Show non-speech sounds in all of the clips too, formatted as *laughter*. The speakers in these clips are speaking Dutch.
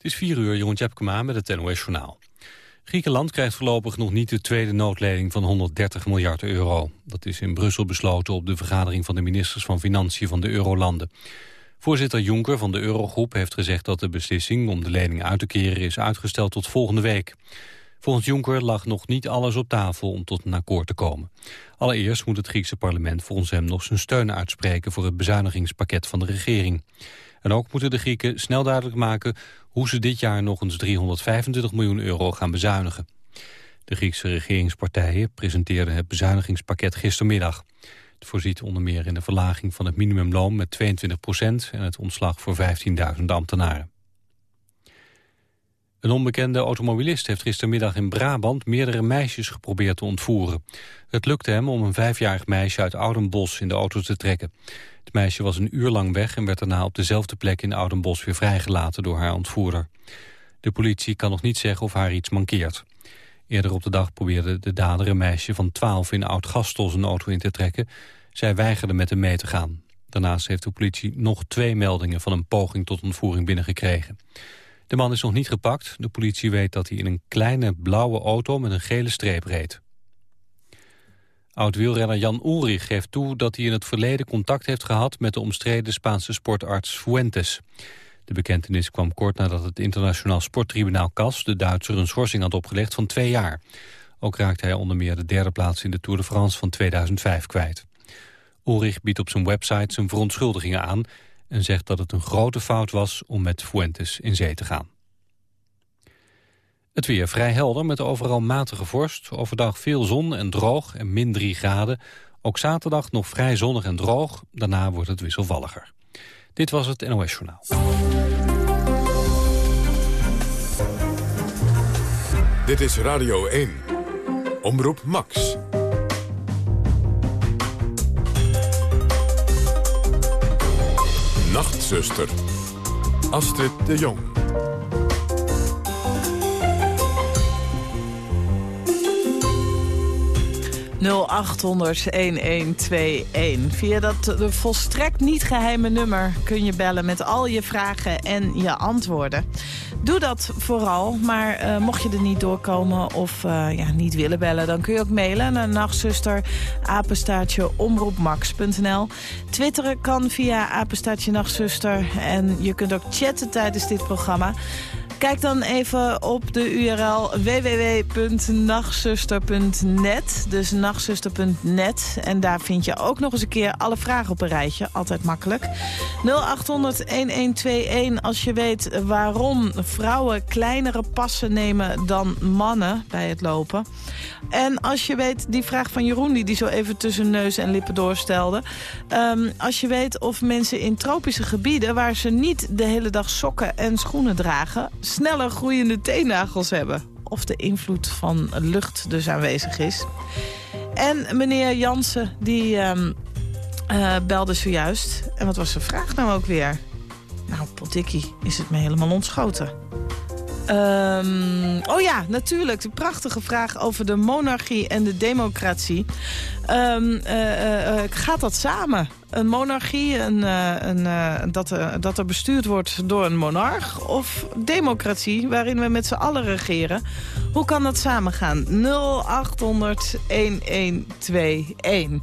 Het is 4 uur, Jeroen Tjepkema met het NOS Journaal. Griekenland krijgt voorlopig nog niet de tweede noodlening van 130 miljard euro. Dat is in Brussel besloten op de vergadering van de ministers van Financiën van de Eurolanden. Voorzitter Juncker van de Eurogroep heeft gezegd dat de beslissing om de lening uit te keren is uitgesteld tot volgende week. Volgens Juncker lag nog niet alles op tafel om tot een akkoord te komen. Allereerst moet het Griekse parlement volgens hem nog zijn steun uitspreken voor het bezuinigingspakket van de regering. En ook moeten de Grieken snel duidelijk maken hoe ze dit jaar nog eens 325 miljoen euro gaan bezuinigen. De Griekse regeringspartijen presenteerden het bezuinigingspakket gistermiddag. Het voorziet onder meer in de verlaging van het minimumloon met 22 procent en het ontslag voor 15.000 ambtenaren. Een onbekende automobilist heeft gistermiddag in Brabant meerdere meisjes geprobeerd te ontvoeren. Het lukte hem om een vijfjarig meisje uit Oudenbos in de auto te trekken. Het meisje was een uur lang weg en werd daarna op dezelfde plek in Oudenbos weer vrijgelaten door haar ontvoerder. De politie kan nog niet zeggen of haar iets mankeert. Eerder op de dag probeerde de dader een meisje van 12 in Oud-Gastel zijn auto in te trekken. Zij weigerde met hem mee te gaan. Daarnaast heeft de politie nog twee meldingen van een poging tot ontvoering binnengekregen. De man is nog niet gepakt. De politie weet dat hij in een kleine blauwe auto met een gele streep reed. Oud-wielrenner Jan Ulrich geeft toe dat hij in het verleden contact heeft gehad met de omstreden Spaanse sportarts Fuentes. De bekentenis kwam kort nadat het internationaal sporttribunaal CAS de Duitser een schorsing had opgelegd van twee jaar. Ook raakte hij onder meer de derde plaats in de Tour de France van 2005 kwijt. Ulrich biedt op zijn website zijn verontschuldigingen aan en zegt dat het een grote fout was om met Fuentes in zee te gaan. Het weer vrij helder met overal matige vorst. Overdag veel zon en droog en min 3 graden. Ook zaterdag nog vrij zonnig en droog. Daarna wordt het wisselvalliger. Dit was het NOS Journaal. Dit is Radio 1. Omroep Max. Nachtzuster. Astrid de Jong. 0800-1121. Via dat volstrekt niet geheime nummer kun je bellen met al je vragen en je antwoorden. Doe dat vooral, maar uh, mocht je er niet doorkomen of uh, ja, niet willen bellen... dan kun je ook mailen naar nachtzuster, apenstaartje, omroepmax.nl. Twitteren kan via apenstaartje nachtzuster en je kunt ook chatten tijdens dit programma... Kijk dan even op de URL www.nachtzuster.net. Dus nachtzuster.net. En daar vind je ook nog eens een keer alle vragen op een rijtje. Altijd makkelijk. 0800-1121 als je weet waarom vrouwen kleinere passen nemen dan mannen bij het lopen. En als je weet, die vraag van Jeroen die die zo even tussen neus en lippen doorstelde. Um, als je weet of mensen in tropische gebieden waar ze niet de hele dag sokken en schoenen dragen sneller groeiende teennagels hebben. Of de invloed van lucht dus aanwezig is. En meneer Jansen, die uh, belde zojuist. En wat was zijn vraag nou ook weer? Nou, pottikkie, is het me helemaal ontschoten. Um, oh ja, natuurlijk. De prachtige vraag over de monarchie en de democratie. Um, uh, uh, gaat dat samen? Een monarchie, een, een, dat, dat er bestuurd wordt door een monarch... of democratie, waarin we met z'n allen regeren? Hoe kan dat samengaan? 0800 1121.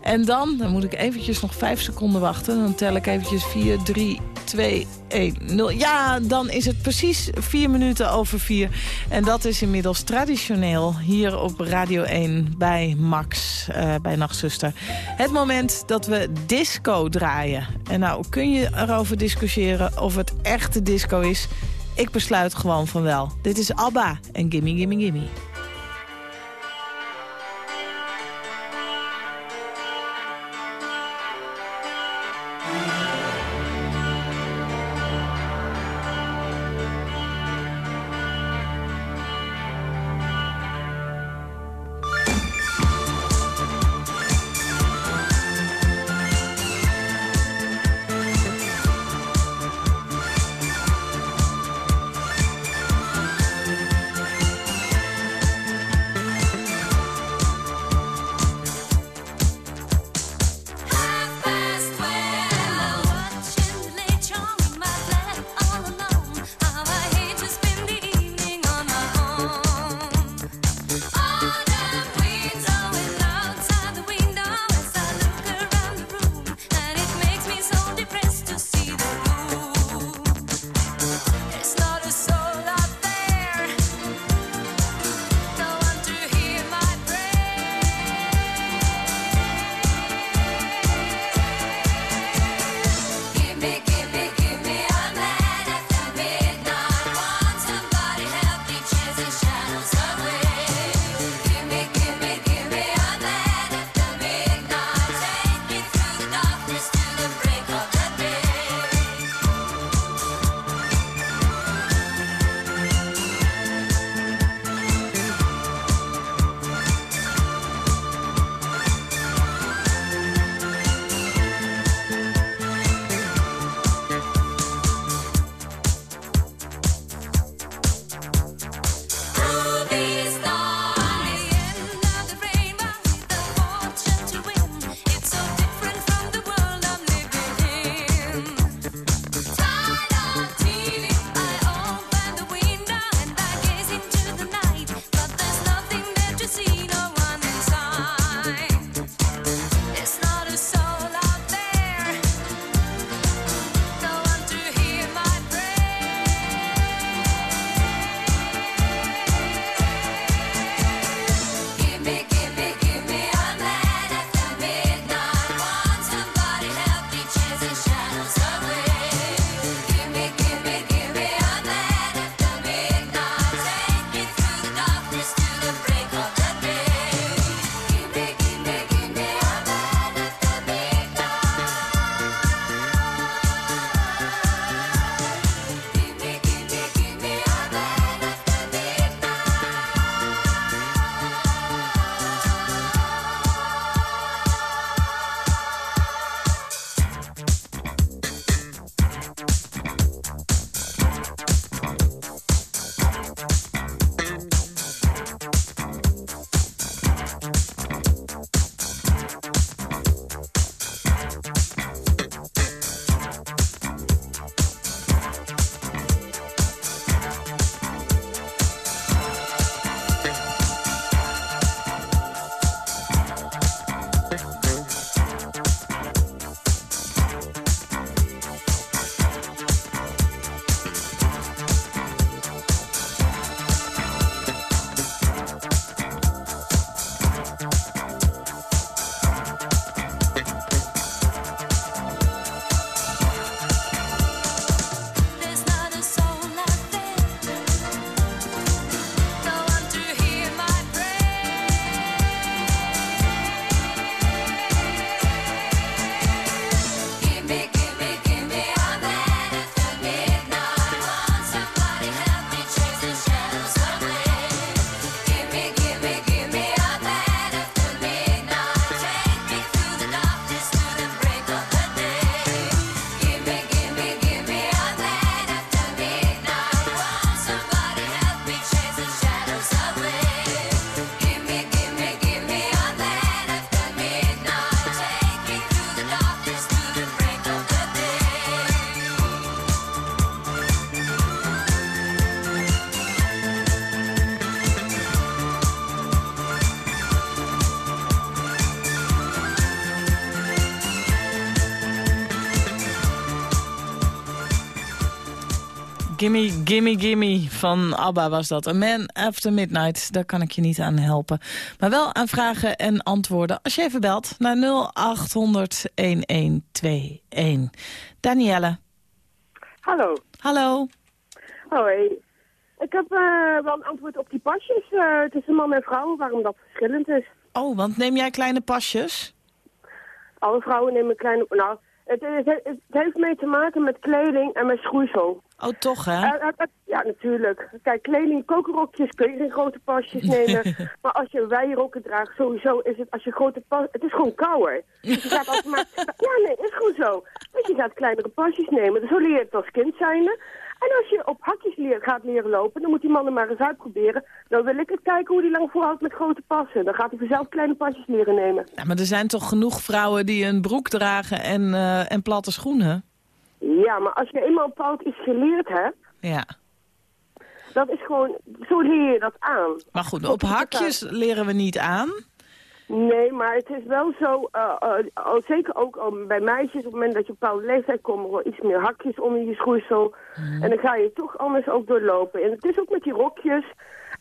En dan, dan moet ik eventjes nog vijf seconden wachten. Dan tel ik eventjes 4, 3, 2, 1, 0. Ja, dan is het precies vier minuten over vier. En dat is inmiddels traditioneel hier op Radio 1 bij Max, uh, bij Nachtzuster. Het moment dat we disco draaien. En nou kun je erover discussiëren of het echte disco is. Ik besluit gewoon van wel. Dit is ABBA en Gimme Gimme Gimme. Gimme, gimme, gimme van ABBA was dat. A Man After Midnight, daar kan ik je niet aan helpen. Maar wel aan vragen en antwoorden als je even belt naar 0800-1121. Danielle. Hallo. Hallo. Hoi. Ik heb uh, wel een antwoord op die pasjes uh, tussen man en vrouw, waarom dat verschillend is. Oh, want neem jij kleine pasjes? Alle vrouwen nemen kleine... Nou, het, het, het, heeft mee te maken met kleding en met schoeisel. Oh, toch hè? Uh, ja, natuurlijk. Kijk, kleding, kokerrokjes kun je geen grote pasjes *laughs* nemen. maar als je wijrokken draagt, sowieso is het, als je grote pas... Het is gewoon kouder. Dus je gaat automatisch... *laughs* ja, nee, is gewoon zo. Dus je gaat kleinere pasjes nemen. Zo leer je het als kind zijnde. En als je op hakjes leer, gaat leren lopen, dan moet die man er maar eens uitproberen. Dan wil ik het kijken hoe die lang volhoudt met grote passen. Dan gaat hij vanzelf kleine pasjes leren nemen. Ja, maar er zijn toch genoeg vrouwen die een broek dragen en, uh, en platte schoenen? Ja, maar als je eenmaal fout iets geleerd hebt... Ja. Dat is gewoon... Zo leer je dat aan. Maar goed, op hakjes leren we niet aan. Nee, maar het is wel zo, uh, uh, zeker ook um, bij meisjes, op het moment dat je op een bepaalde leeftijd komt, wel iets meer hakjes onder je schoeisel. Mm. En dan ga je toch anders ook doorlopen. En het is ook met die rokjes.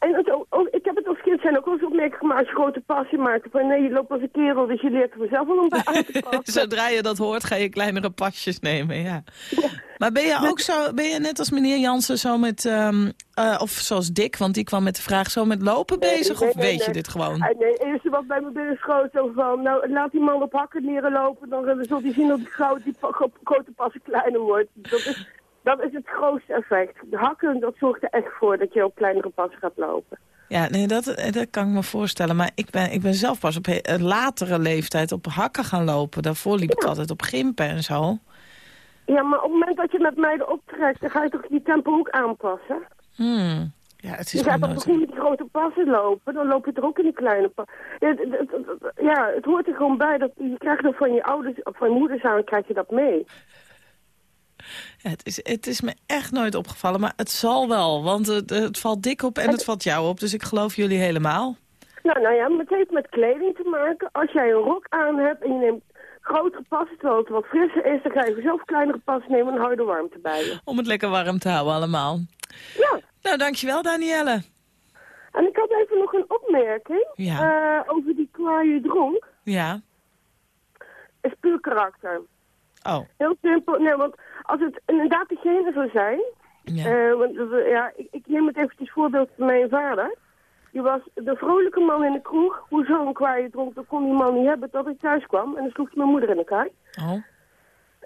En het ook, ook, ik heb het als kind zijn ook wel eens opmerkingen gemaakt als je grote passie maakt. Van nee, je loopt als een kerel, dus je leert er vanzelf wel om uit te passen. *laughs* Zodra je dat hoort, ga je kleinere pasjes nemen, ja. ja. Maar ben je ook zo, ben je net als meneer Jansen zo met, um, uh, of zoals Dick, want die kwam met de vraag, zo met lopen nee, bezig? Nee, of nee, weet je dit gewoon? Nee, het eerste wat bij me binnen schoot, zo van, nou laat die man op hakken leren lopen, dan zult hij zien dat die, grote, die grote passen kleiner wordt. Dat is, dat is het grootste effect. De hakken, dat zorgt er echt voor dat je op kleinere passen gaat lopen. Ja, nee, dat, dat kan ik me voorstellen. Maar ik ben, ik ben zelf pas op een latere leeftijd op hakken gaan lopen. Daarvoor liep ik altijd op gimpen en zo. Ja, maar op het moment dat je met meiden optrekt, dan ga je toch die tempo ook aanpassen? Hmm. Ja, het is je gaat toch niet met die grote passen lopen, dan loop je er ook in die kleine passen. Ja, het, ja, het hoort er gewoon bij, dat je krijgt dat van je ouders, van je moeders aan, krijg je dat mee. Het, is, het is me echt nooit opgevallen, maar het zal wel. Want het, het valt dik op en het valt jou op, dus ik geloof jullie helemaal. Nou, nou ja, het heeft met kleding te maken. Als jij een rok aan hebt en je neemt grotere passen, terwijl het wat frisser is, dan ga je zelf kleinere passen nemen en hou je warmte bij je. Om het lekker warm te houden allemaal. Ja. Nou, dankjewel Danielle. En ik had even nog een opmerking ja. uh, over die kwaaie dronk. Ja. Is puur karakter. Oh. Heel simpel. Nee, want als het inderdaad degene zou zijn... Ja. Uh, want, ja, ik, ik neem het eventjes voorbeeld van mijn vader. Die was de vrolijke man in de kroeg. Hoe zo'n kwaaie dronk, dat kon die man niet hebben tot ik thuis kwam. En dan sloeg mijn moeder in elkaar. Oh.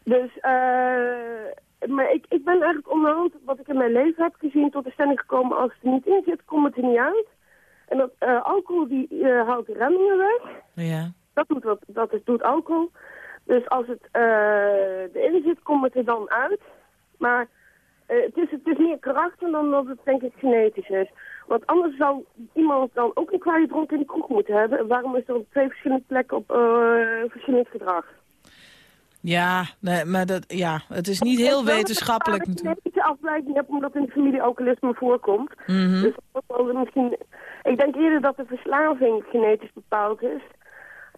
Dus, uh, maar ik, ik ben eigenlijk onderhand, wat ik in mijn leven heb gezien, tot de stelling gekomen, als het er niet in zit, komt het er niet uit. En dat uh, alcohol, die uh, haalt de remmingen weg. Ja. Dat doet, wat, dat is, doet alcohol. Dus als het erin zit, komt het er dan uit. Maar het, is, het is meer karakter dan dat het denk ik genetisch is. Want anders zou iemand dan ook een kwaaie dronk in de kroeg moeten hebben. Waarom is er op twee verschillende plekken op uh, verschillend gedrag? Ja, nee, maar dat, ja, het is niet heel wetenschappelijk natuurlijk. Ik heb afleiding heb omdat in de familie alcoholisme voorkomt. Mm -hmm. Dus misschien, ik denk eerder dat de verslaving genetisch bepaald is.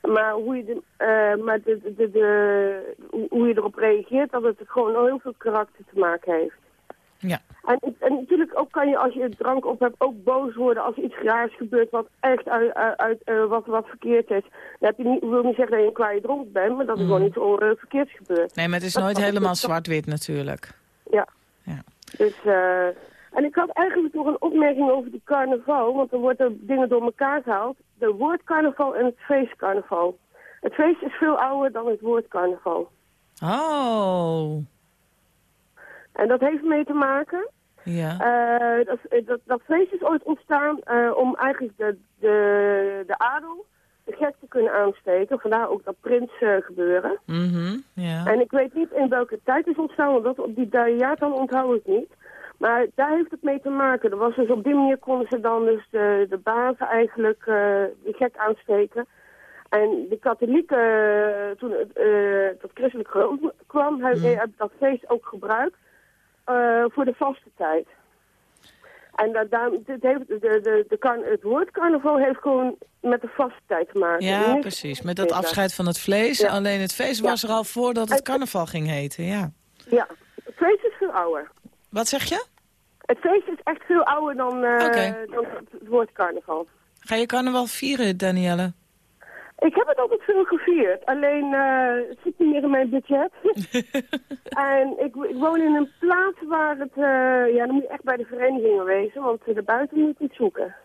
Maar hoe je, de, uh, maar de, de, hoe je erop reageert, dat het gewoon heel veel karakter te maken heeft. Ja. En, en, natuurlijk ook kan je als je drank op hebt ook boos worden als iets raars gebeurt wat echt uit, uit uh, wat, wat verkeerd is. Heb je niet, wil niet zeggen dat je een kwaaie dronk bent, maar dat er mm. gewoon iets uh, verkeerds gebeurt. Nee, maar het is dat nooit helemaal zwart-wit natuurlijk. Ja. ja. Dus, uh, en ik had eigenlijk nog een opmerking over die carnaval, want er worden dingen door elkaar gehaald. De woord carnaval en het feest carnaval. Het feest is veel ouder dan het woord carnaval. Oh. En dat heeft mee te maken. Ja. Uh, dat, dat, dat, feest is ooit ontstaan uh, om eigenlijk de, de, de adel de gek te kunnen aansteken. Vandaar ook dat prins uh, gebeuren. Mm -hmm, ja. En ik weet niet in welke tijd het is ontstaan, want dat, op die dan onthoud ik niet. Maar daar heeft het mee te maken. Er was dus op die manier konden ze dan dus de, de bazen eigenlijk de gek aansteken. En de katholieken, toen het tot christelijk geloof kwam, mm. hebben dat feest ook gebruikt. Voor de vaste tijd. En dat, daar, dit heeft, de, de, de kan, het woord carnaval heeft gewoon met de vaste tijd te maken. Ja, precies. Met dat afscheid van het vlees. Ja. Alleen het feest was er al voordat het carnaval ging heten, ja. Ja, het feest is veel ouder. Wat zeg je? Het feest is echt veel ouder dan, eh, dan het woord carnaval. Ga je carnaval vieren, Danielle? Ik heb het altijd veel gevierd, alleen eh, het zit niet meer in mijn budget. *laughs* en ik, ik woon in een plaats waar het, eh, ja, dan moet je echt bij de verenigingen wezen, want uh, buiten moet je iets zoeken.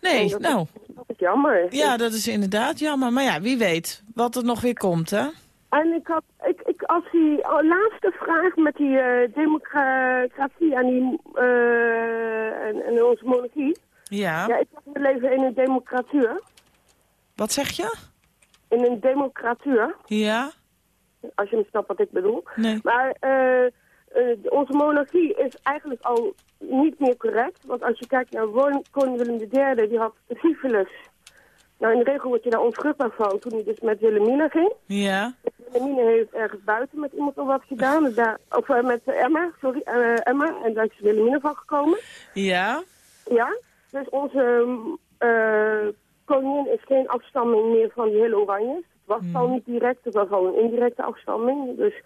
Nee, dat nou, Dat is jammer. ja, dat is inderdaad jammer. Maar ja, wie weet wat er nog weer komt, hè? En ik had, ik, ik, als die laatste vraag met die eh, democratie en, die, eh, en, en onze monarchie. Ja. Ja, ik we leven in een democratuur. Wat zeg je? In een democratuur, Ja? als je me snapt wat ik bedoel. Nee. Maar eh, eh, onze monarchie is eigenlijk al niet meer correct. Want als je kijkt naar koning Willem III, die had syfilis. Nou, in de regel word je daar onvruchtbaar van toen hij dus met Wilhelmina ging. Ja? Wilhelmina heeft ergens buiten met iemand al wat gedaan. en Daar, of eh, met Emma, sorry, eh, Emma. En daar is Wilhelmina van gekomen. Ja? Ja, dus onze eh, koningin is geen afstamming meer van die hele Oranjes. Het was al niet direct, het was al een indirecte afstamming. Dus,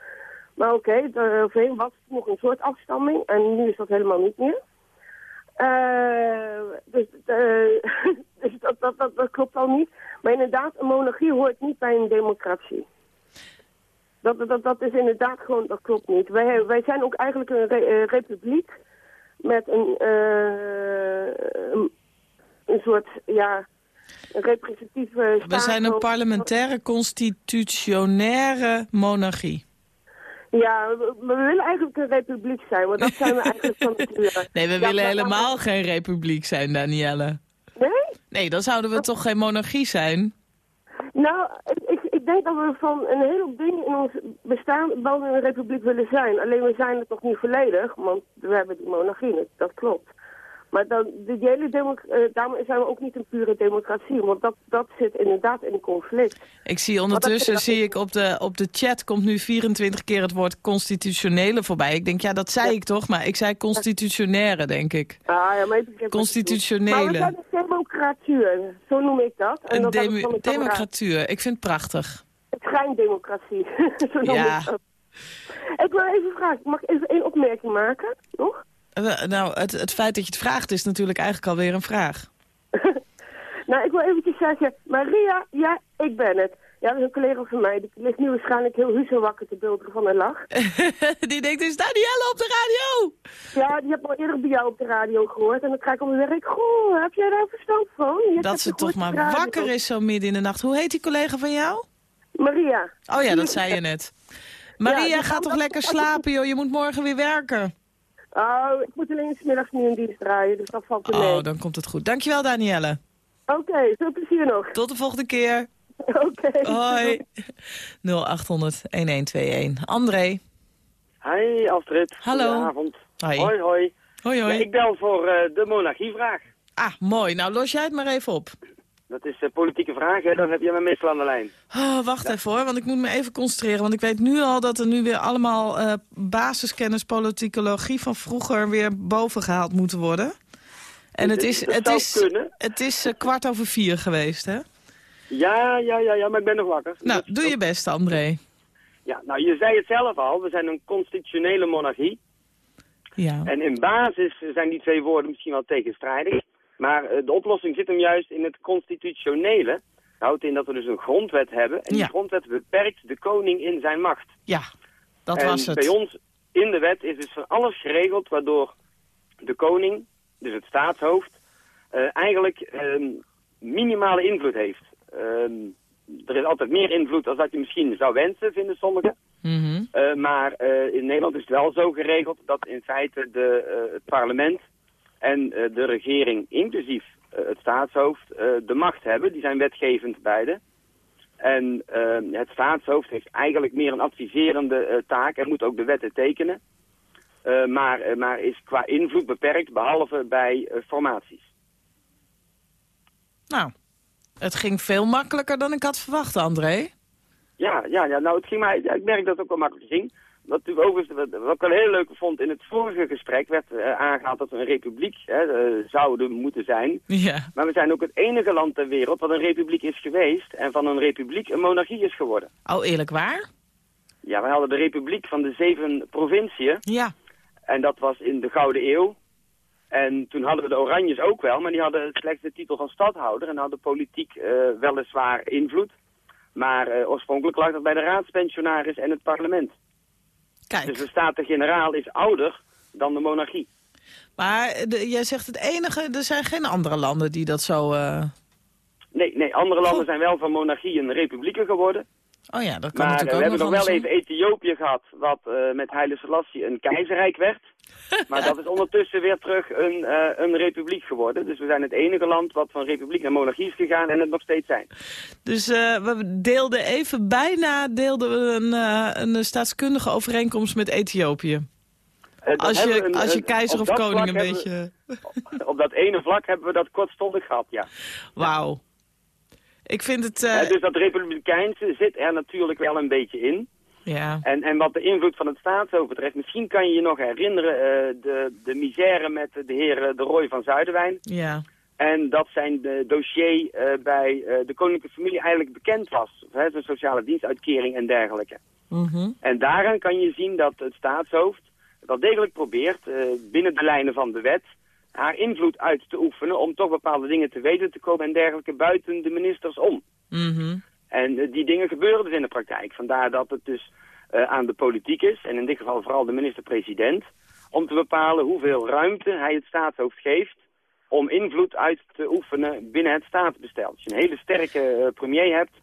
maar oké, daaroverheen was het nog een soort afstamming en nu is dat helemaal niet meer. Eh, dus eh, *laughs* dus dat, dat, dat, dat klopt al niet. Maar inderdaad, een monarchie hoort niet bij een democratie. Dat, dat, dat is inderdaad gewoon, dat klopt niet. Wij, wij zijn ook eigenlijk een re- eh, republiek met een, een, soort, ja, een representatieve We zijn een parlementaire, constitutionaire monarchie. Ja, we, we willen eigenlijk een republiek zijn, want dat zijn we eigenlijk van nature. *laughs* Nee, we Ja, willen helemaal geen republiek zijn, Danielle. Nee? Nee, dan zouden we toch geen monarchie zijn? Nou, ik, ik, denk dat we van een heleboel dingen in ons bestaan wel een republiek willen zijn. Alleen we zijn het nog niet volledig, want we hebben die monarchie, niet, dat klopt. Maar dan, de hele eh, daarom zijn we ook niet een pure democratie, want dat, dat zit inderdaad in conflict. Ik zie ondertussen, dat- zie ik op de, op de chat komt nu 24 keer het woord constitutionele voorbij. Ik denk, ja, dat zei ik toch, maar ik zei constitutionaire, denk ik. Ah, ja, maar ik Constitutionele. Maar we zijn een democratuur, zo noem ik dat. En Een dat kameraad. democratuur, ik vind het prachtig. Het schijndemocratie, *laughs* zo noem Ja. ik dat. Ik wil even vragen, mag ik even één opmerking maken, nog? Nou, het, het feit dat je het vraagt is natuurlijk eigenlijk alweer een vraag. *laughs* Nou, ik wil eventjes zeggen, Maria, ja, ik ben het. Ja, dat is een collega van mij, die ligt nu waarschijnlijk heel huizen wakker te bulderen van haar lach. *laughs* Die denkt, is Danielle op de radio? Ja, die heb ik al eerder bij jou op de radio gehoord. En dan krijg ik om ik, goh, heb jij daar verstand van? Je Dat ze toch maar wakker is zo midden in de nacht. Hoe heet die collega van jou? Maria. Oh ja, dat zei je net. Maria, die ga toch lekker slapen, joh. Je moet morgen weer werken. Oh, ik moet alleen 's middags nu in dienst draaien, dus dat valt er mee. Oh, dan komt het goed. Dankjewel, Danielle. Oké, veel plezier nog. Tot de volgende keer. *laughs* Oké. Hoi. 0800-1121. André. Hi Astrid. Hallo. Goedenavond. Hoi. Hoi hoi. Hoi, Ja, ik bel voor eh, de monarchievraag. Ah, mooi. Nou, los jij het maar even op. Dat is een politieke vraag, hè? dan heb je me meestal aan de lijn. Oh, wacht even hoor, want ik moet me even concentreren. Want ik weet nu al dat er nu weer allemaal eh, basiskennis politicologie van vroeger weer boven gehaald moeten worden. En het is, het is, kunnen. het is eh, kwart over vier geweest, hè? Ja, ja, ja, ja, maar ik ben nog wakker. Nou, doe je best, André. Ja, nou, je zei het zelf al, we zijn een constitutionele monarchie. Ja. En in basis zijn die twee woorden misschien wel tegenstrijdig. Maar eh, de oplossing zit hem juist in het constitutionele. Houdt in dat we dus een grondwet hebben. En Ja. die grondwet beperkt de koning in zijn macht. Ja, dat en was het. bij ons in de wet is dus van alles geregeld waardoor de koning, dus het staatshoofd, eh, eigenlijk ehm, minimale invloed heeft. Ehm, er is altijd meer invloed dan dat je misschien zou wensen, vinden sommigen. Mhm. Eh, maar in Nederland is het wel zo geregeld dat in feite de, het parlement en eh, de regering, inclusief eh, het staatshoofd, eh, de macht hebben. Die zijn wetgevend beide. En het staatshoofd heeft eigenlijk meer een adviserende taak en moet ook de wetten tekenen. Maar, maar is qua invloed beperkt, behalve bij formaties. Nou, het ging veel makkelijker dan ik had verwacht, André. Ja, ja, ja nou, het ging mij, ja, ik merk dat het ook wel makkelijk ging. Wat, natuurlijk overigens, wat, ik heel leuk vond, in het vorige gesprek werd eh, aangehaald dat we een republiek hè, eh, zouden moeten zijn. Ja. Maar we zijn ook het enige land ter wereld wat een republiek is geweest en van een republiek een monarchie is geworden. Oh, eerlijk waar? Ja, we hadden de republiek van de zeven provinciën Ja. En dat was in de Gouden Eeuw. En toen hadden we de Oranjes ook wel, maar die hadden slechts de titel van stadhouder en hadden politiek uh, weliswaar invloed. Maar oorspronkelijk lag dat bij de raadspensionaris en het parlement. Kijk. Dus de Staten-Generaal is ouder dan de monarchie. Maar de, jij zegt het enige, er zijn geen andere landen die dat zo... Uh... Nee, nee, andere landen zijn wel van monarchieën republieken geworden. Oh ja, dat kan maar natuurlijk we ook hebben nog wel even Ethiopië gehad, wat uh, met Haile Selassie een keizerrijk werd. Maar dat is ondertussen weer terug een, uh, een republiek geworden. Dus we zijn het enige land wat van republiek naar monarchie is gegaan en het nog steeds zijn. Dus uh, we deelden even bijna deelden we een, een staatskundige overeenkomst met Ethiopië. als je, een, als je keizer of koning een beetje... We, op dat ene vlak hebben we dat kortstondig gehad, ja. Wauw. Ik vind het... Uh... dus dat republikeinse zit er natuurlijk wel een beetje in. Ja. En, en wat de invloed van het staatshoofd betreft, misschien kan je je nog herinneren uh, de, de misère met de heer De Roy van Zuiderwijn. Ja. En dat zijn de dossier uh, bij uh, de koninklijke familie eigenlijk bekend was. Hè, de sociale dienstuitkering en dergelijke. Mm -hmm. En daaraan kan je zien dat het staatshoofd wel degelijk probeert binnen de lijnen van de wet haar invloed uit te oefenen om toch bepaalde dingen te weten te komen en dergelijke buiten de ministers om. Mm -hmm. En uh, die dingen gebeuren dus in de praktijk. Vandaar dat het dus uh, aan de politiek is, en in dit geval vooral de minister-president, om te bepalen hoeveel ruimte hij het staatshoofd geeft om invloed uit te oefenen binnen het staatsbestel. Als je een hele sterke uh, premier hebt,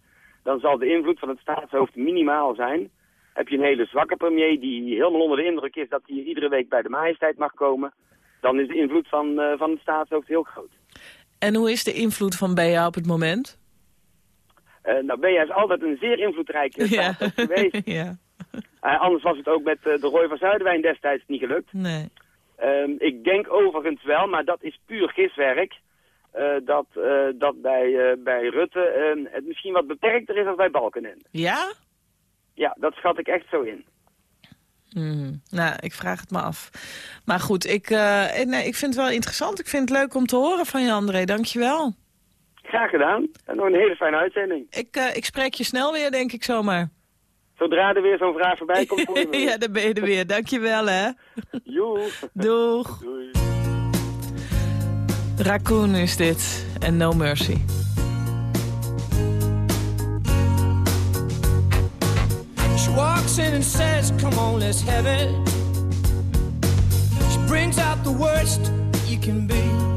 dan zal de invloed van het staatshoofd minimaal zijn. Heb je een hele zwakke premier die helemaal onder de indruk is dat hij iedere week bij de majesteit mag komen, dan is de invloed van, van het staatshoofd heel groot. En hoe is de invloed van Bea op het moment? Uh, nou, Bea is altijd een zeer invloedrijke ja. geweest. *laughs* ja. Uh, anders was het ook met de Roy van Zuiderwijn destijds niet gelukt. Nee. Ehm, ik denk overigens wel, maar dat is puur giswerk, dat, dat bij, bij Rutte ehm, het misschien wat beperkter is dan bij Balkenende. Ja? Ja, dat schat ik echt zo in. Hmm. Nou, ik vraag het me af. Maar goed, ik, nee, ik vind het wel interessant. Ik vind het leuk om te horen van je, André. Dankjewel. Graag gedaan. En nog een hele fijne uitzending. Ik, uh, ik spreek je snel weer, denk ik zomaar. Zodra er weer zo'n vraag voorbij komt, kom je *laughs* Ja, dan ben je er weer. Dankjewel, hè. Joe. Doeg. Doei. Raccoon is dit. En No Mercy. walks in and says, Come on, let's have it. She brings out the worst you can be.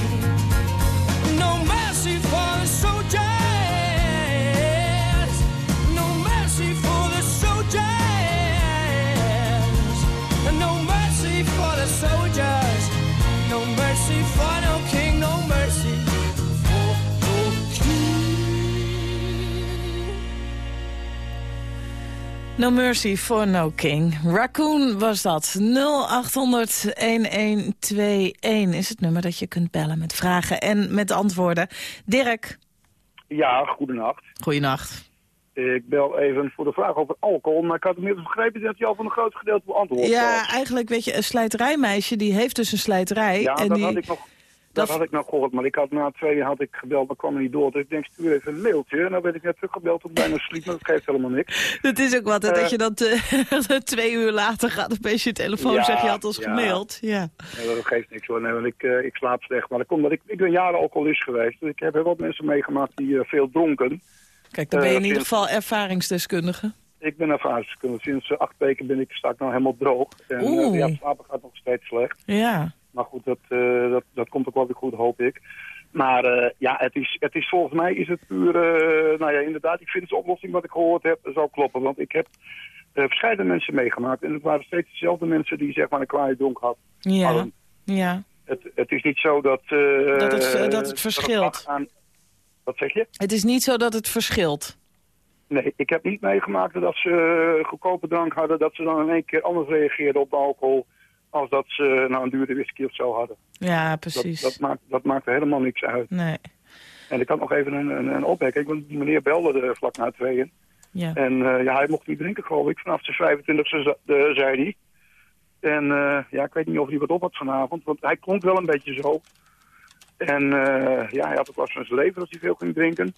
No Mercy for No King. Raccoon was dat. 0800-1121 is het nummer dat je kunt bellen met vragen en met antwoorden. Dirk, Ja, goedenacht. goeienacht. Ik bel even voor de vraag over alcohol, maar ik had inmiddels begrepen dat je al van een groot gedeelte beantwoord Ja, eigenlijk weet je, een slijterijmeisje die heeft dus een slijterij. Ja, en dat, die, had ik nog, dat- dat had ik nog gehoord, maar ik had na twee had ik gebeld, maar kwam er niet door. Dus ik denk, stuur even een mailtje. En dan werd ik net teruggebeld tot bijna sliep, maar dat geeft helemaal niks. Dat is ook wat, hè, Eh. dat je dan te- *laughs* twee uur later gaat opeens je telefoon Ja, zeg je had ons ja. gemaild. Ja. Ja, dat geeft niks hoor, nee, want ik, eh, ik slaap slecht. Maar dat komt dat ik, ik ben jaren alcoholist geweest. Dus ik heb heel wat mensen meegemaakt die eh, veel dronken. Kijk, dan ben je in ieder geval ervaringsdeskundige. Ik ben ervaringsdeskundige. Sinds acht weken ben ik, sta ik nou helemaal droog. En ja, slapen gaat nog steeds slecht. Ja. Maar goed, dat, eh, dat, dat komt ook wel weer goed, hoop ik. Maar eh, ja, het is, het is volgens mij is het puur... eh, nou ja, inderdaad, ik vind de oplossing wat ik gehoord heb zou kloppen. Want ik heb verschillende mensen meegemaakt. En het waren steeds dezelfde mensen die zeg maar een kwaaie dronk had, Ja. hadden. ja. Het, het is niet zo dat... Dat het, dat het verschilt. aan- wat zeg je? Het is niet zo dat het verschilt. Nee, ik heb niet meegemaakt dat ze goedkope drank hadden... dat ze dan in één keer anders reageerden op alcohol... als dat ze nou een dure whisky of zo hadden. Ja, Dat, precies. dat, maakt, dat maakt er helemaal niks uit. Nee. En ik had nog even een, een, een opmerking, want die meneer belde er vlak na tweeën. Ja. En eh, ja, hij mocht niet drinken, geloof ik, vanaf de 25e, eh, zei hij. En eh, ja, ik weet niet of hij wat op had vanavond, want hij klonk wel een beetje zo. En eh, ja, hij had ook last van zijn lever als hij veel ging drinken.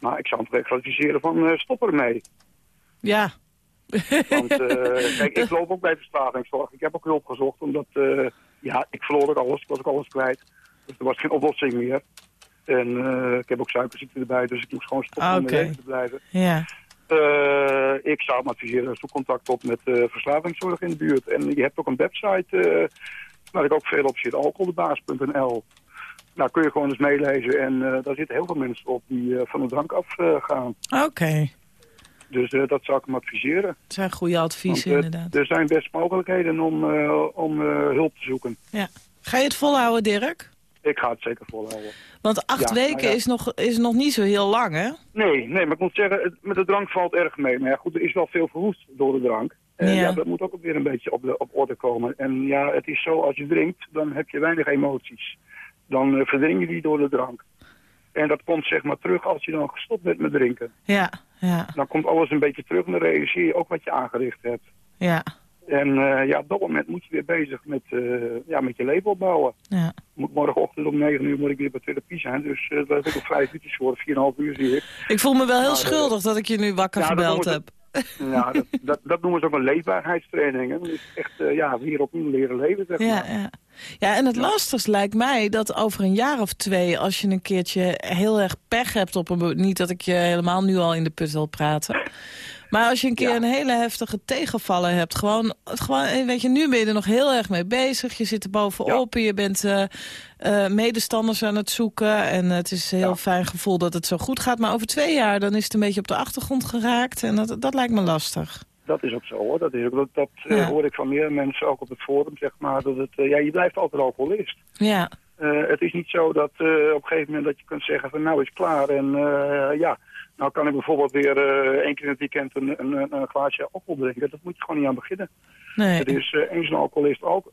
Maar ik zou hem adviseren van stop ermee. Ja. Want eh, *laughs* kijk, ik loop ook bij verslavingszorg. Ik heb ook hulp gezocht, omdat eh, ja, ik verloor ook alles. Ik was ook alles kwijt. Dus er was geen oplossing meer. En eh, ik heb ook suikerziekte erbij, dus ik moest gewoon stoppen om Oké. mijn leven te blijven. Ja. Ik zou hem adviseren, zoek contact op met eh, verslavingszorg in de buurt. En je hebt ook een website waar ik ook veel op zit, alcoholdebaas.nl. Nou kun je gewoon eens meelezen en daar zitten heel veel mensen op die van de drank afgaan. Oké. Dus eh, dat zou ik hem adviseren. Dat zijn goede Want, adviezen eh, inderdaad. er zijn best mogelijkheden om, eh, om hulp te zoeken. Ja. Ga je het volhouden, Dirk? Ik ga het zeker volhouden. Want acht Ja, weken nou ja. is, nog, is nog niet zo heel lang, hè? Nee, nee, maar ik moet zeggen, het- met de drank valt erg mee. Maar ja, goed, er is wel veel verwoest door de drank. En Ja. ja. dat moet ook weer een beetje op, de, op orde komen. En ja, het is zo, als je drinkt, dan heb je weinig emoties. Dan verdring je die door de drank. En dat komt zeg maar terug als je dan gestopt bent met drinken. Ja, ja, Dan komt alles een beetje terug en dan realiseer je ook wat je aangericht hebt. ja, En eh, ja, op dat moment moet je weer bezig met, eh, ja, met je leven opbouwen. ja. Moet morgenochtend om 9 uur moet ik weer bij therapie zijn. Dus uh, dat heb ik op vijf uurtjes voor. 4,5 uur zie ik. Ik voel me wel heel schuldig dat ik je nu wakker ja, gebeld heb. *laughs* Ja, dat, dat, dat noemen ze ook een leefbaarheidstraining. Hè. Dat is echt eh, ja, weer opnieuw leren leven, zeg maar. ja. ja, en het lastigste lijkt mij dat over een jaar of twee... als je een keertje heel erg pech hebt op een... niet dat ik je helemaal nu al in de put wil praten... Maar als je een keer Ja. een hele heftige tegenvaller hebt... Gewoon, gewoon, eh, weet je, nu ben je er nog heel erg mee bezig. Je zit er bovenop en je bent eh, eh, medestanders aan het zoeken. En het is een heel Ja. fijn gevoel dat het zo goed gaat. Maar over twee jaar dan is het een beetje op de achtergrond geraakt. En dat, dat lijkt me lastig. Dat is ook zo hoor. Dat, is ook, dat, dat eh, Ja. hoor ik van meer mensen ook op het forum, zeg maar. Dat het, eh, ja, je blijft altijd alcoholist. Ja, Eh, het is niet zo dat op een gegeven moment dat je kunt zeggen van nou is klaar. En ja, nou kan ik bijvoorbeeld weer één keer in het weekend een, een, een, glaasje alcohol drinken. Dat moet je gewoon niet aan beginnen. nee. Het is eens een alcoholist, al,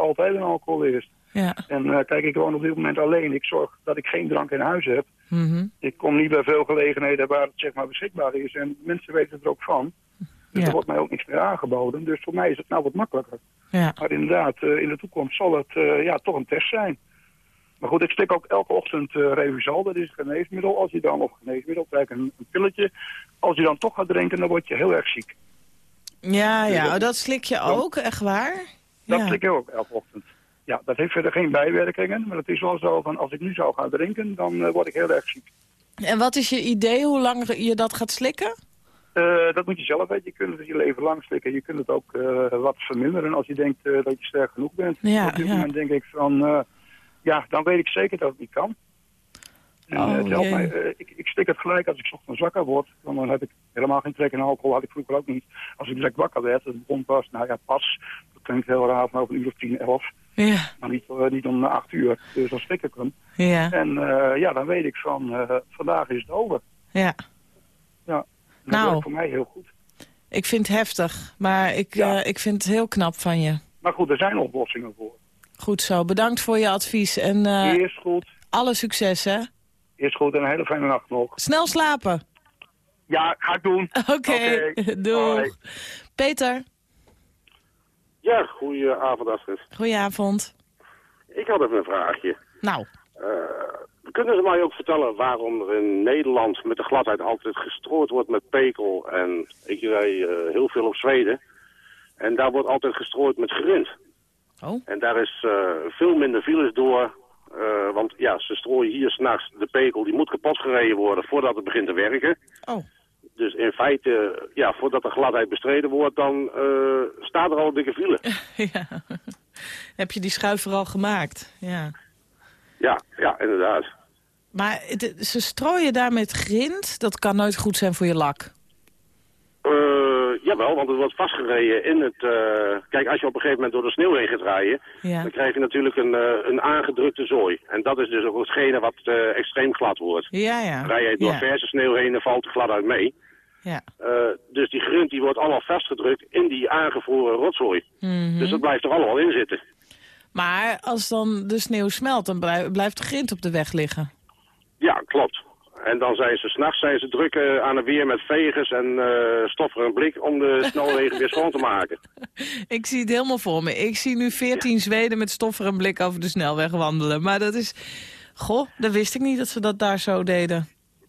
altijd een alcoholist. Ja. En kijk, ik woon op dit moment alleen. Ik zorg dat ik geen drank in huis heb. Mhm. Ik kom niet bij veel gelegenheden waar het zeg maar beschikbaar is. En mensen weten er ook van. Dus Ja. er wordt mij ook niks meer aangeboden. Dus voor mij is het nou wat makkelijker. Ja. Maar inderdaad, eh, in de toekomst zal het eh, ja, toch een test zijn. Maar goed, ik slik ook elke ochtend uh, Revusal. Dat is een geneesmiddel. Als je dan, of geneesmiddel, kijk, een, een pilletje. Als je dan toch gaat drinken, dan word je heel erg ziek. Ja, ja, dat- oh, dat slik je ook, echt waar? Dat ja. slik ik ook elke ochtend. Ja, dat heeft verder geen bijwerkingen. Maar het is wel zo van, als ik nu zou gaan drinken, dan word ik heel erg ziek. En wat is je idee hoe lang je dat gaat slikken? Eh, dat moet je zelf weten. Je kunt het je leven lang slikken. Je kunt het ook eh, wat verminderen als je denkt eh, dat je sterk genoeg bent. Ja, Op dit ja. moment denk ik van, ja, dan weet ik zeker dat het niet kan. En, eh, Oh, het helpt mij, ik, ik slik het gelijk als ik ochtends wakker word. Want dan heb ik helemaal geen trek in alcohol. Had ik vroeger ook niet. Als ik direct wakker werd, dat begon pas, nou ja, pas. Dat klinkt heel raar, maar over een uur of tien, elf. Ja, Maar niet, niet om acht uur. Dus dan slik ik hem. ja, En ja, dan weet ik van, vandaag is het over. ja. Dat Nou. werkt voor mij heel goed. Ik vind het heftig, maar ik, Ja. eh, ik vind het heel knap van je. Maar goed, er zijn oplossingen voor. Goed zo, bedankt voor je advies en eh, Eerst goed, alle succes, hè? eerst goed en een hele fijne nacht nog. Snel slapen. Ja, ga ik doen. *laughs* Oké, hoi. *laughs* Peter, Ja, goedenavond Astrid. goedenavond. Ik had even een vraagje. Nou, Kunnen ze mij ook vertellen waarom er in Nederland met de gladheid altijd gestrooid wordt met pekel? En ik rijd eh, heel veel op Zweden. En daar wordt altijd gestrooid met grind. Oh. En daar is eh, veel minder files door. eh, want ja, ze strooien hier s'nachts de pekel. Die moet kapot gereden worden voordat het begint te werken. oh. Dus in feite, ja, voordat de gladheid bestreden wordt, dan staat er al een dikke file. *laughs* ja. Heb je die schuiver al gemaakt? Ja. ja, ja, inderdaad. Maar het- ze strooien daar met grind. Dat kan nooit goed zijn voor je lak. Eh, jawel, want het wordt vastgereden in het... eh, kijk, als je op een gegeven moment door de sneeuw heen gaat rijden... Ja. dan krijg je natuurlijk een, eh, een aangedrukte zooi. En dat is dus ook hetgene wat extreem glad wordt. Ja, ja. Rij je door ja. verse sneeuw heen, dan valt de gladheid mee. Ja. Dus die grind die wordt allemaal vastgedrukt in die aangevroren rotzooi. Mhm. Dus dat blijft er allemaal in zitten. Maar als dan de sneeuw smelt, dan blij- blijft de grind op de weg liggen. Ja, klopt. En dan zijn ze s'nachts zijn ze druk eh, aan het weer met vegers en eh stoffer en blik om de snelwegen weer schoon te maken. *laughs* Ik zie het helemaal voor me. Ik zie nu veertien Zweden met stoffer en blik over de snelweg wandelen. Maar dat is... Goh, dat wist ik niet dat ze dat daar zo deden.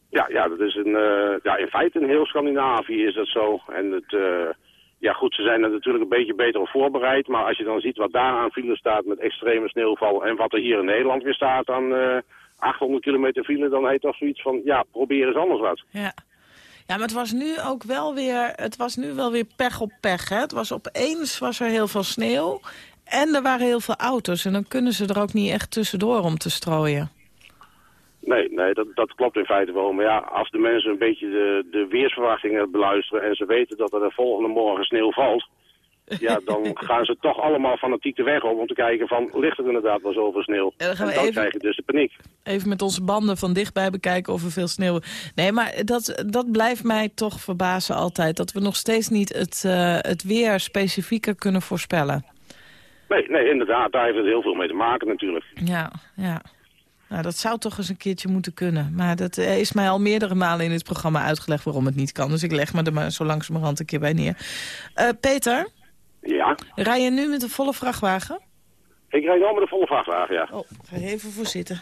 Ja, ja, dat is een, eh, ja, in feite in heel Scandinavië is dat zo. En het, ja goed, ze zijn er natuurlijk een beetje beter op voorbereid. Maar als je dan ziet wat daar aan file staat met extreme sneeuwval... en wat er hier in Nederland weer staat aan eh 800 kilometer file... dan heet toch zoiets van, ja, probeer eens anders wat. Ja. Ja, maar het was nu ook wel weer, het was nu wel weer pech op pech. Hè? Het was opeens was er heel veel sneeuw en er waren heel veel auto's. En dan kunnen ze er ook niet echt tussendoor om te strooien. Nee, nee dat, dat klopt in feite wel. Maar ja, als de mensen een beetje de, de weersverwachtingen beluisteren... en ze weten dat er de volgende morgen sneeuw valt... ja, dan *laughs* gaan ze toch allemaal fanatiek de weg op om te kijken van... ligt er inderdaad wel zoveel sneeuw? En dan gaan we dan even- krijg je dus de paniek. Even met onze banden van dichtbij bekijken of er veel sneeuw... Nee, maar dat, dat blijft mij toch verbazen altijd. Dat we nog steeds niet het, eh, het weer specifieker kunnen voorspellen. Nee, nee, inderdaad, daar heeft het heel veel mee te maken natuurlijk. Ja, ja. Nou, dat zou toch eens een keertje moeten kunnen. Maar dat eh, is mij al meerdere malen in dit programma uitgelegd waarom het niet kan. Dus ik leg me er maar zo langzamerhand een keer bij neer. Eh, Peter, Ja, rij je nu met een volle vrachtwagen? ik rijd wel met een volle vrachtwagen, ja. Oh, ga je even voor zitten.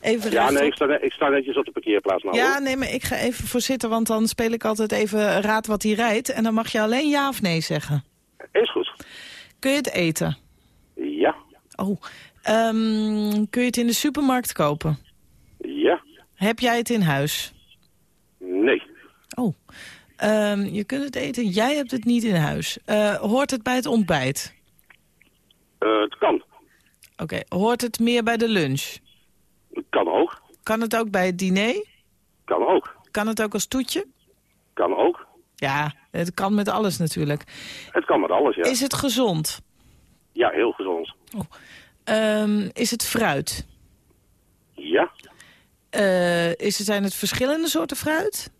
Even Ja, nee, ik sta, ik sta netjes op de parkeerplaats nou. Ja, hoor. nee, maar ik ga even voor zitten, want dan speel ik altijd even raad wat hij rijdt. En dan mag je alleen ja of nee zeggen. Is goed. Kun je het eten? Ja, Oh, ehm, kun je het in de supermarkt kopen? ja, Heb jij het in huis? nee. Oh, Ehm, je kunt het eten, jij hebt het niet in huis. Eh, hoort het bij het ontbijt? Eh, het kan. Oké, hoort het meer bij de lunch? Kan ook. Kan het ook bij het diner? Kan ook. Kan het ook als toetje? Kan ook. Ja, het kan met alles natuurlijk. Het kan met alles, ja. Is het gezond? Ja, heel gezond. Ehm, is het fruit? Ja. Eh, is het, zijn het verschillende soorten fruit?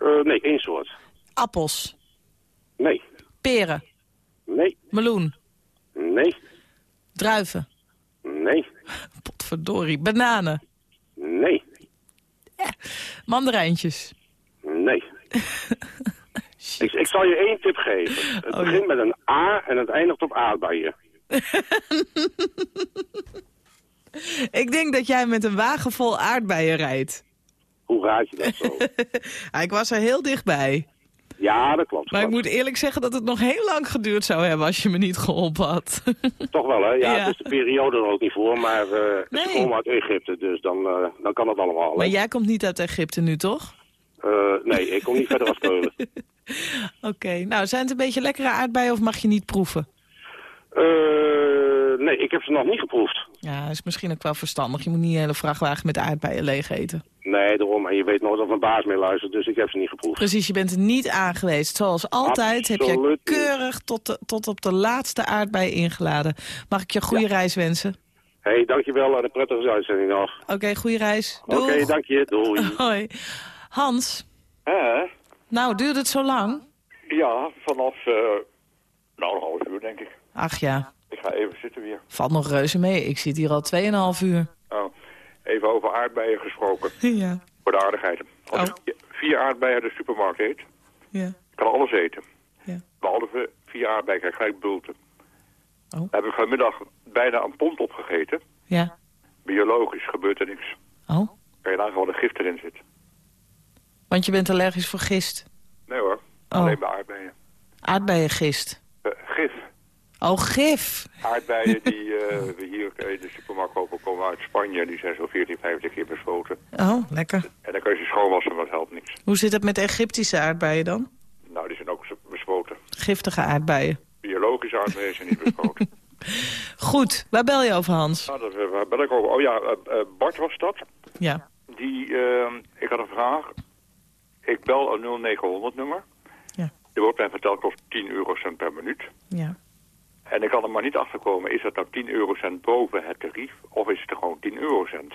Eh, nee, één soort. Appels, Nee. peren, Nee. meloen, Nee. druiven, Nee. potverdorie, bananen, Nee. mandarijntjes. Nee. *laughs* ik, ik zal je één tip geven. Het Oh, begint met een A en het eindigt op aardbeien. *laughs* Ik denk dat jij met een wagen vol aardbeien rijdt. Hoe raad je dat zo? *laughs* Ah, ik was er heel dichtbij. ja, dat klopt. Maar ik moet eerlijk zeggen dat het nog heel lang geduurd zou hebben als je me niet geholpen had. *laughs* Toch wel, hè? Ja, Ja. het is de periode er ook niet voor, maar Nee. ze komen uit Egypte, dus dan, eh, dan kan het allemaal. hè? maar jij komt niet uit Egypte nu, toch? Eh, nee, ik kom niet verder als Keulen. *laughs* Oké, nou zijn het een beetje lekkere aardbeien of mag je niet proeven? Eh, nee, ik heb ze nog niet geproefd. Ja, dat is misschien ook wel verstandig. Je moet niet een hele vrachtwagen met aardbeien leeg eten. Nee, daarom. En je weet nooit of mijn baas mee luistert, dus ik heb ze niet geproefd. Precies, je bent er niet aangeweest. Zoals altijd heb je keurig tot, de- tot op de laatste aardbei ingeladen. Mag ik je een goede reis wensen? Hé, hey, dankjewel en een prettige uitzending nog. Oké, goede reis. Oké, Doeg. dank je. Doei. *laughs* Hoi. Hans, Hè? nou duurt het zo lang? Ja, vanaf, eh, nou, een half uur denk ik. Ach ja, Ik ga even zitten weer. valt nog reuze mee. Ik zit hier al 2,5 uur. Even over aardbeien gesproken. Ja, Voor de aardigheid. Als Oh. ik vier aardbeien de supermarkt eet, ja. kan alles eten. Ja. Behalve vier aardbeien, krijg ik gelijk bulten. Oh. Heb ik vanmiddag bijna een pond opgegeten. Ja. Biologisch gebeurt er niks. Oh, Kan je daar gewoon een gif erin zit. want je bent allergisch voor gist. Nee hoor, Oh. alleen bij aardbeien. Aardbeiengist. Eh, gif. Oh, gif. Aardbeien die eh, we hier in de supermarkt kopen komen uit Spanje. Die zijn zo'n 14, 15 keer bespoten. Oh, lekker. En dan kun je ze schoonwassen, maar dat helpt niks. Hoe zit het met Egyptische aardbeien dan? Nou, die zijn ook bespoten. Giftige aardbeien. Biologische aardbeien zijn niet *laughs* bespoten. Goed, waar bel je over, Hans? nou, dat, waar ben ik over? Oh ja, eh, eh, Bart was dat. Ja. Die, eh, ik had een vraag. Ik bel een 0900 nummer. Ja. Er wordt mij verteld kost 10 eurocent per minuut. Ja. En ik kan er maar niet achter komen, is dat nou 10 eurocent boven het tarief? Of is het gewoon 10 eurocent?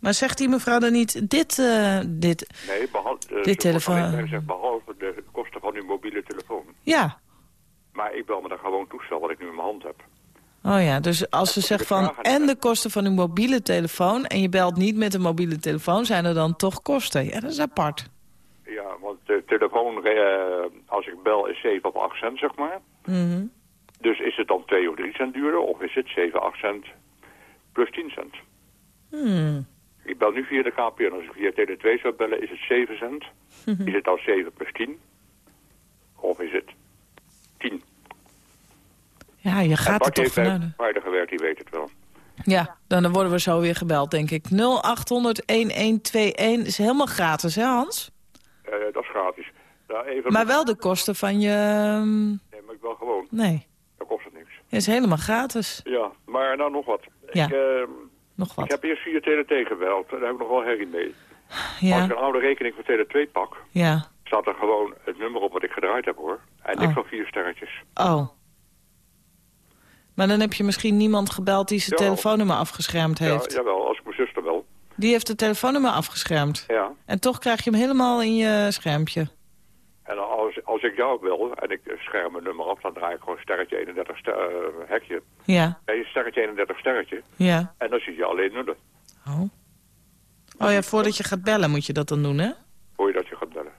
Maar zegt die mevrouw dan niet dit, eh, dit... Nee, behalve, eh, Dit telefoon- gezegd, behalve de kosten van uw mobiele telefoon. Ja. Maar ik bel me dan gewoon toestel wat ik nu in mijn hand heb. Oh ja, dus als ze zegt van... en de kosten van uw mobiele telefoon... en je belt niet met een mobiele telefoon... zijn er dan toch kosten? Ja, dat is apart. Ja, want de telefoon, eh, als ik bel, is 7 of 8 cent, zeg maar. Mhm. Dus is het dan 2 of 3 cent duurder, of is het 7, 8 cent plus 10 cent? Hmm. Ik bel nu via de KPN. Als ik via Tele2 zou bellen, is het 7 cent. *laughs* Is het dan 7 plus 10? Of is het 10? Ja, je gaat er Bart toch vanuit. Vrijdag gewerkt, die weet het wel. Ja, dan worden we zo weer gebeld, denk ik. 0800-1121 is helemaal gratis, hè Hans? Eh, dat is gratis. Nou, even Maar wel de kosten van je... ehm, Nee, maar ik bel gewoon. Nee, Dan kost het niks. het is helemaal gratis. Ja, maar nou nog wat. Ja. Ik, eh, Nog ik wat. heb eerst via Tele2 gebeld. Daar heb ik nog wel herrie mee. Als ik Ja, een oude rekening van Tele2 pak, ja. staat er gewoon het nummer op wat ik gedraaid heb, hoor. En niks Oh. van vier sterretjes. Oh. Maar dan heb je misschien niemand gebeld die zijn Ja. telefoonnummer afgeschermd heeft. Ja, jawel, als ik mijn zuster bel. Die heeft het telefoonnummer afgeschermd. Ja. En toch krijg je hem helemaal in je schermpje. En als, als ik jou bel en ik scherm mijn nummer af, dan draai ik gewoon sterretje 31 ster, eh, hekje. Ja, Nee, sterretje 31 sterretje. ja. En dan zie je alleen nullen. Oh. Oh ja, voordat je gaat bellen moet je dat dan doen, hè? Hoor je gaat bellen.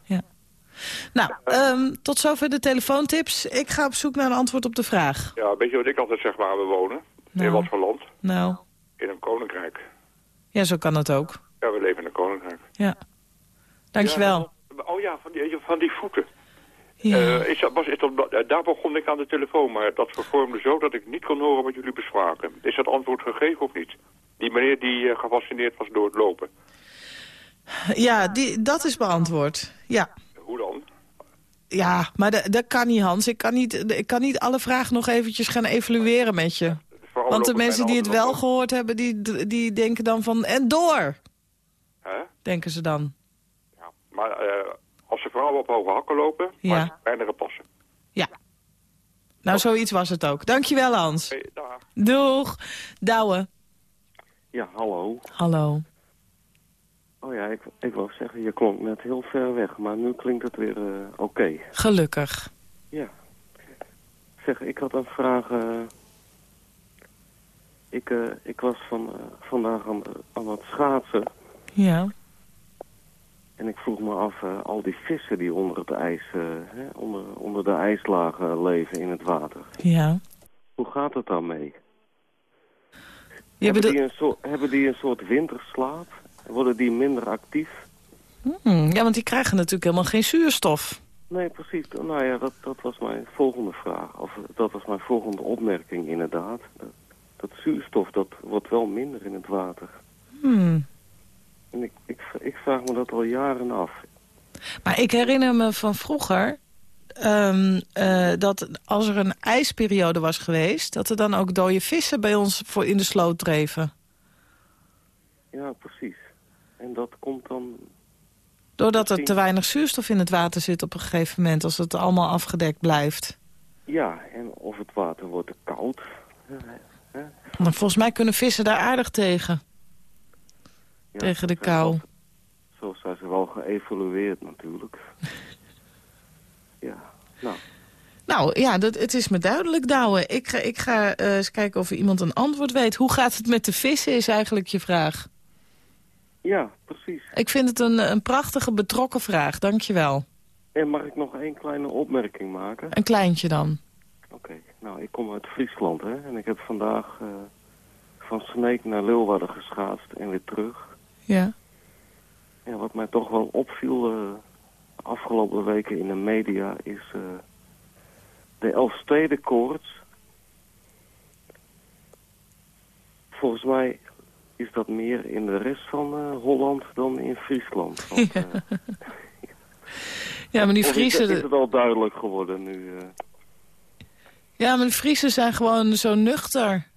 Nou, ehm, tot zover de telefoontips. Ik ga op zoek naar een antwoord op de vraag. Ja, weet je wat ik altijd zeg waar we wonen? Nou. In wat voor land? Nou, In een koninkrijk. ja, zo kan het ook. Ja, we leven in een koninkrijk. Ja. Dankjewel. Oh ja, van die, van die voeten. Ja. Eh, is dat, was, is dat, eh, daar begon ik aan de telefoon, maar dat vervormde zo dat ik niet kon horen wat jullie bespraken. Is dat antwoord gegeven of niet? Die meneer die eh, gefascineerd was door het lopen. Ja, die, dat is beantwoord. Ja. Hoe dan? Ja, maar dat, dat kan niet, Hans. Ik kan niet, ik kan niet alle vragen nog eventjes gaan evalueren met je. Want de mensen die het wel gehoord hebben, die, die denken dan van... En door, denken ze dan. Ja. Maar vrouwen op hoge hakken lopen, Ja. maar kleinere passen. Ja. Nou, zoiets was het ook. Dankjewel, Hans. Hey, dag. Doeg. Douwe. Ja, hallo. Hallo. Oh ja, ik, ik wou zeggen, je klonk net heel ver weg, maar nu klinkt het weer eh, oké. Gelukkig. Ja. Zeg, ik had een vraag. eh. ik, eh, ik was van, eh, vandaag aan, aan het schaatsen Ja. En ik vroeg me af, eh, al die vissen die onder het ijs, eh, hè, onder, onder de ijslagen leven in het water. Ja. Hoe gaat het daarmee? Je hebben, die een soort, hebben die een soort winterslaap? Worden die minder actief? Hmm, ja, want die krijgen natuurlijk helemaal geen zuurstof. Nee, precies. Nou ja, dat, dat was mijn volgende vraag. Of dat was mijn volgende opmerking inderdaad. Dat, dat zuurstof, dat wordt wel minder in het water. Hmm. En ik, ik, ik vraag me dat al jaren af. Maar ik herinner me van vroeger... ehm, eh, dat als er een ijsperiode was geweest... dat er dan ook dode vissen bij ons voor in de sloot dreven. Ja, precies. En dat komt dan... Doordat er te weinig zuurstof in het water zit op een gegeven moment... als het allemaal afgedekt blijft. Ja, en of het water wordt te koud. Maar volgens mij kunnen vissen daar aardig tegen. Ja, tegen de kou. Zo zijn ze wel geëvolueerd natuurlijk. *laughs* ja. Nou, Nou ja, dat, het is me duidelijk, Douwe. Ik ga, ik ga eh, eens kijken of er iemand een antwoord weet. Hoe gaat het met de vissen, is eigenlijk je vraag. ja, precies. Ik vind het een, een prachtige, betrokken vraag. Dank je wel. En mag ik nog één kleine opmerking maken? Een kleintje dan. Oké, nou, ik kom uit Friesland, hè. En ik heb vandaag eh, van Sneek naar Leeuwarden geschaatst en weer terug. Ja. Ja, wat mij toch wel opviel de afgelopen weken in de media is eh, de Elfstedenkoorts. Volgens mij is dat meer in de rest van eh, Holland dan in Friesland. *laughs* Want, eh, Ja, maar die of is, Friesen... is het al duidelijk geworden nu? Ja, maar de Friesen zijn gewoon zo nuchter.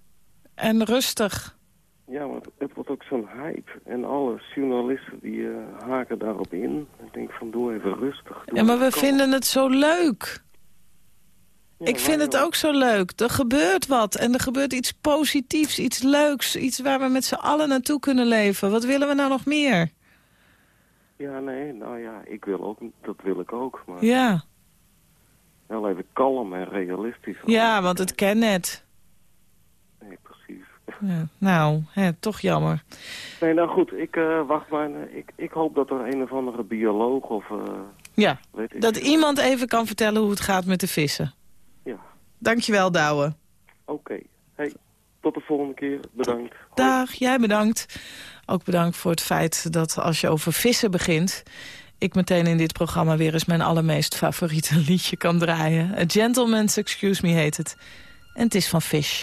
En rustig. Ja, maar het, wordt ook zo'n hype. En alle journalisten die eh, haken daarop in. Ik denk van, doe even rustig. doe Ja, maar we vinden het zo leuk. Ja, Ik vind het ook zo leuk. Er gebeurt wat. En er gebeurt iets positiefs, iets leuks. Iets waar we met z'n allen naartoe kunnen leven. Wat willen we nou nog meer? Ja, nee, nou ja, ik wil ook, dat wil ik ook. Maar Ja, wel even kalm en realistisch. ja want het ken net. Ja, nou, hè, toch jammer. Nee, nou goed, ik eh, wacht maar. Ik, ik hoop dat er een of andere bioloog of... eh, Ja, weet ik dat veel- iemand even kan vertellen hoe het gaat met de vissen. Ja, Dankjewel, Douwe. oké. Hey, tot de volgende keer. Bedankt. Dag, jij bedankt. Ook bedankt voor het feit dat als je over vissen begint... ik meteen in dit programma weer eens mijn allermeest favoriete *laughs* liedje kan draaien. A Gentleman's Excuse Me heet het. En het is van Fish.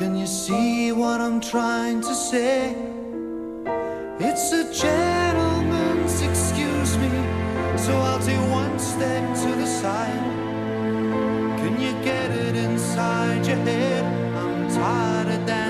Can you see what I'm trying to say? It's a gentleman's excuse me, so I'll take one step to the side. Can you get it inside your head? I'm tired of dancing.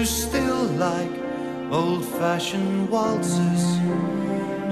You still like old fashioned waltzes.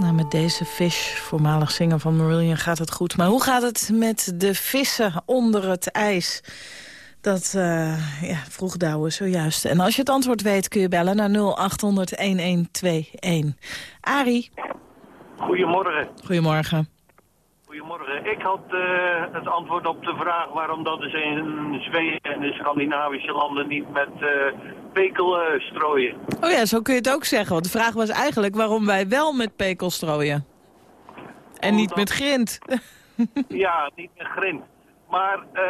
Nou, met deze Fish, voormalig zinger van Marillion, gaat het goed. Maar hoe gaat het met de vissen onder het ijs? Dat eh, ja, vroeg Douwe zojuist. En als je het antwoord weet kun je bellen naar 0800-1121. Arie. Goedemorgen. Goedemorgen. Goedemorgen. Ik had eh, het antwoord op de vraag waarom dat dus in Zweden en de Scandinavische landen niet met eh, pekel eh, strooien. Oh ja, zo kun je het ook zeggen. Want de vraag was eigenlijk waarom wij wel met pekel strooien. En niet met grind. *laughs* ja, niet met grind. Maar eh,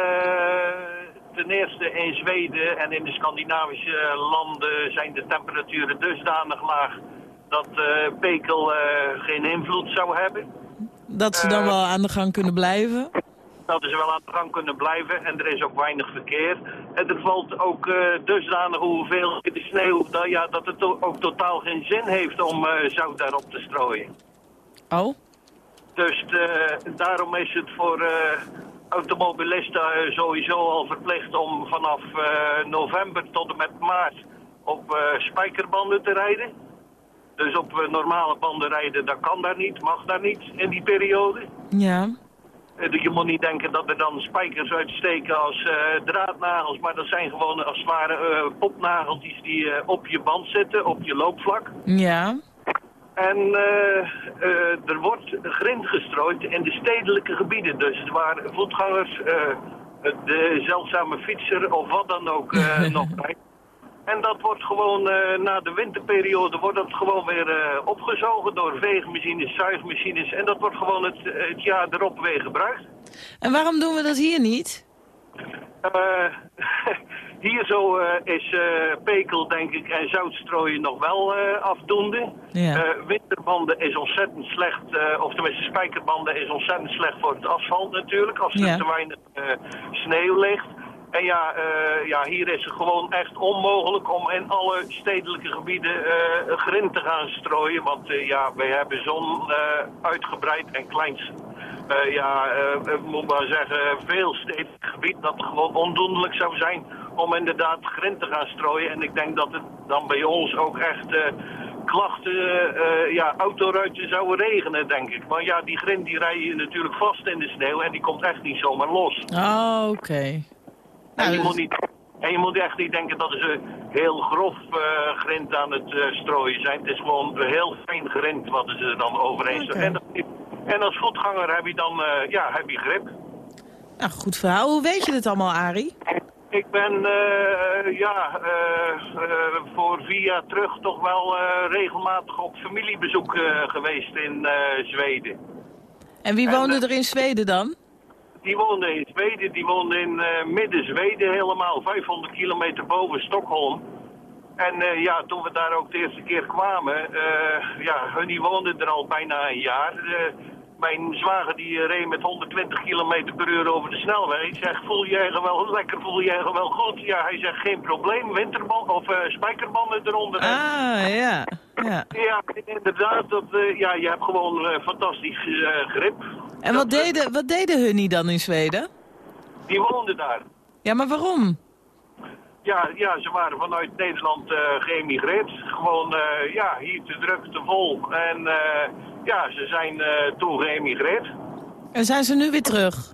ten eerste in Zweden en in de Scandinavische landen zijn de temperaturen dusdanig laag dat eh, pekel geen invloed zou hebben. Dat ze dan wel aan de gang kunnen blijven. Dat ze wel aan de gang kunnen blijven en er is ook weinig verkeer. En er valt ook eh dusdanig hoeveel in de sneeuw dat, ja, dat het to- ook totaal geen zin heeft om eh, zout daarop te strooien. Oh? Dus eh, daarom is het voor automobilisten sowieso al verplicht om vanaf november tot en met maart op spijkerbanden te rijden. Dus op normale banden rijden, dat kan daar niet, mag daar niet in die periode. Ja. Eh, Je moet niet denken dat er dan spijkers uitsteken als eh, draadnagels, maar dat zijn gewoon als het ware eh, popnageltjes die op je band zitten, op je loopvlak. Ja. En er wordt grind gestrooid in de stedelijke gebieden, dus waar voetgangers, de zeldzame fietser of wat dan ook *laughs* nog rijdt. En dat wordt gewoon eh, na de winterperiode wordt dat gewoon weer eh, opgezogen door veegmachines, zuigmachines. En dat wordt gewoon het, het jaar erop weer gebruikt. En waarom doen we dat hier niet? Eh, *laughs* hier zo eh, is eh, pekel, denk ik, en zoutstrooien nog wel eh, afdoende. Ja. Eh, winterbanden is ontzettend slecht, eh, of tenminste spijkerbanden is ontzettend slecht voor het asfalt natuurlijk, als er Ja. te weinig eh, sneeuw ligt. En ja, eh, ja, hier is het gewoon echt onmogelijk om in alle stedelijke gebieden eh grind te gaan strooien. Want eh, ja, wij hebben zo'n uitgebreid en klein, eh, ja, ik moet maar zeggen, veel stedelijk gebied dat het gewoon ondoenlijk zou zijn om inderdaad grind te gaan strooien. En ik denk dat het dan bij ons ook echt klachten, eh, ja, autoruitjes zouden regenen, denk ik. Maar ja, die grind die rij je natuurlijk vast in de sneeuw en die komt echt niet zomaar los. Oh, oké. En, je moet niet, en je moet echt niet denken dat ze heel grof eh, grind aan het eh, strooien zijn. Het is gewoon heel fijn grind wat ze er dan overheen Oké. en, en als voetganger heb je dan eh, ja, heb je grip. Nou, goed verhaal. Hoe weet je dit allemaal, Arie? Ik ben ja, voor vier jaar terug toch wel regelmatig op familiebezoek geweest in Zweden. En wie woonde er in Zweden dan? Die woonde in Zweden, die woonde in eh, midden-Zweden helemaal, 500 kilometer boven Stockholm. En eh, ja, toen we daar ook de eerste keer kwamen, eh ja, hun die woonden er al bijna een jaar. Mijn zwager die eh, reed met 120 kilometer per uur over de snelweg. Ik zeg, voel jij je wel lekker, voel jij je wel goed? Ja, hij zegt, geen probleem, winterband of eh, spijkerbanden eronder. Ah, ja. ja. Ja, inderdaad, dat, eh, ja, je hebt gewoon eh, fantastisch grip. En wat deden, wat deden hun niet dan in Zweden? Die woonden daar. Ja, maar waarom? Ja, ja, ze waren vanuit Nederland geëmigreerd. Gewoon, eh, ja, hier te druk, te vol. En eh, ja, ze zijn eh, toen geëmigreerd. En zijn ze nu weer terug?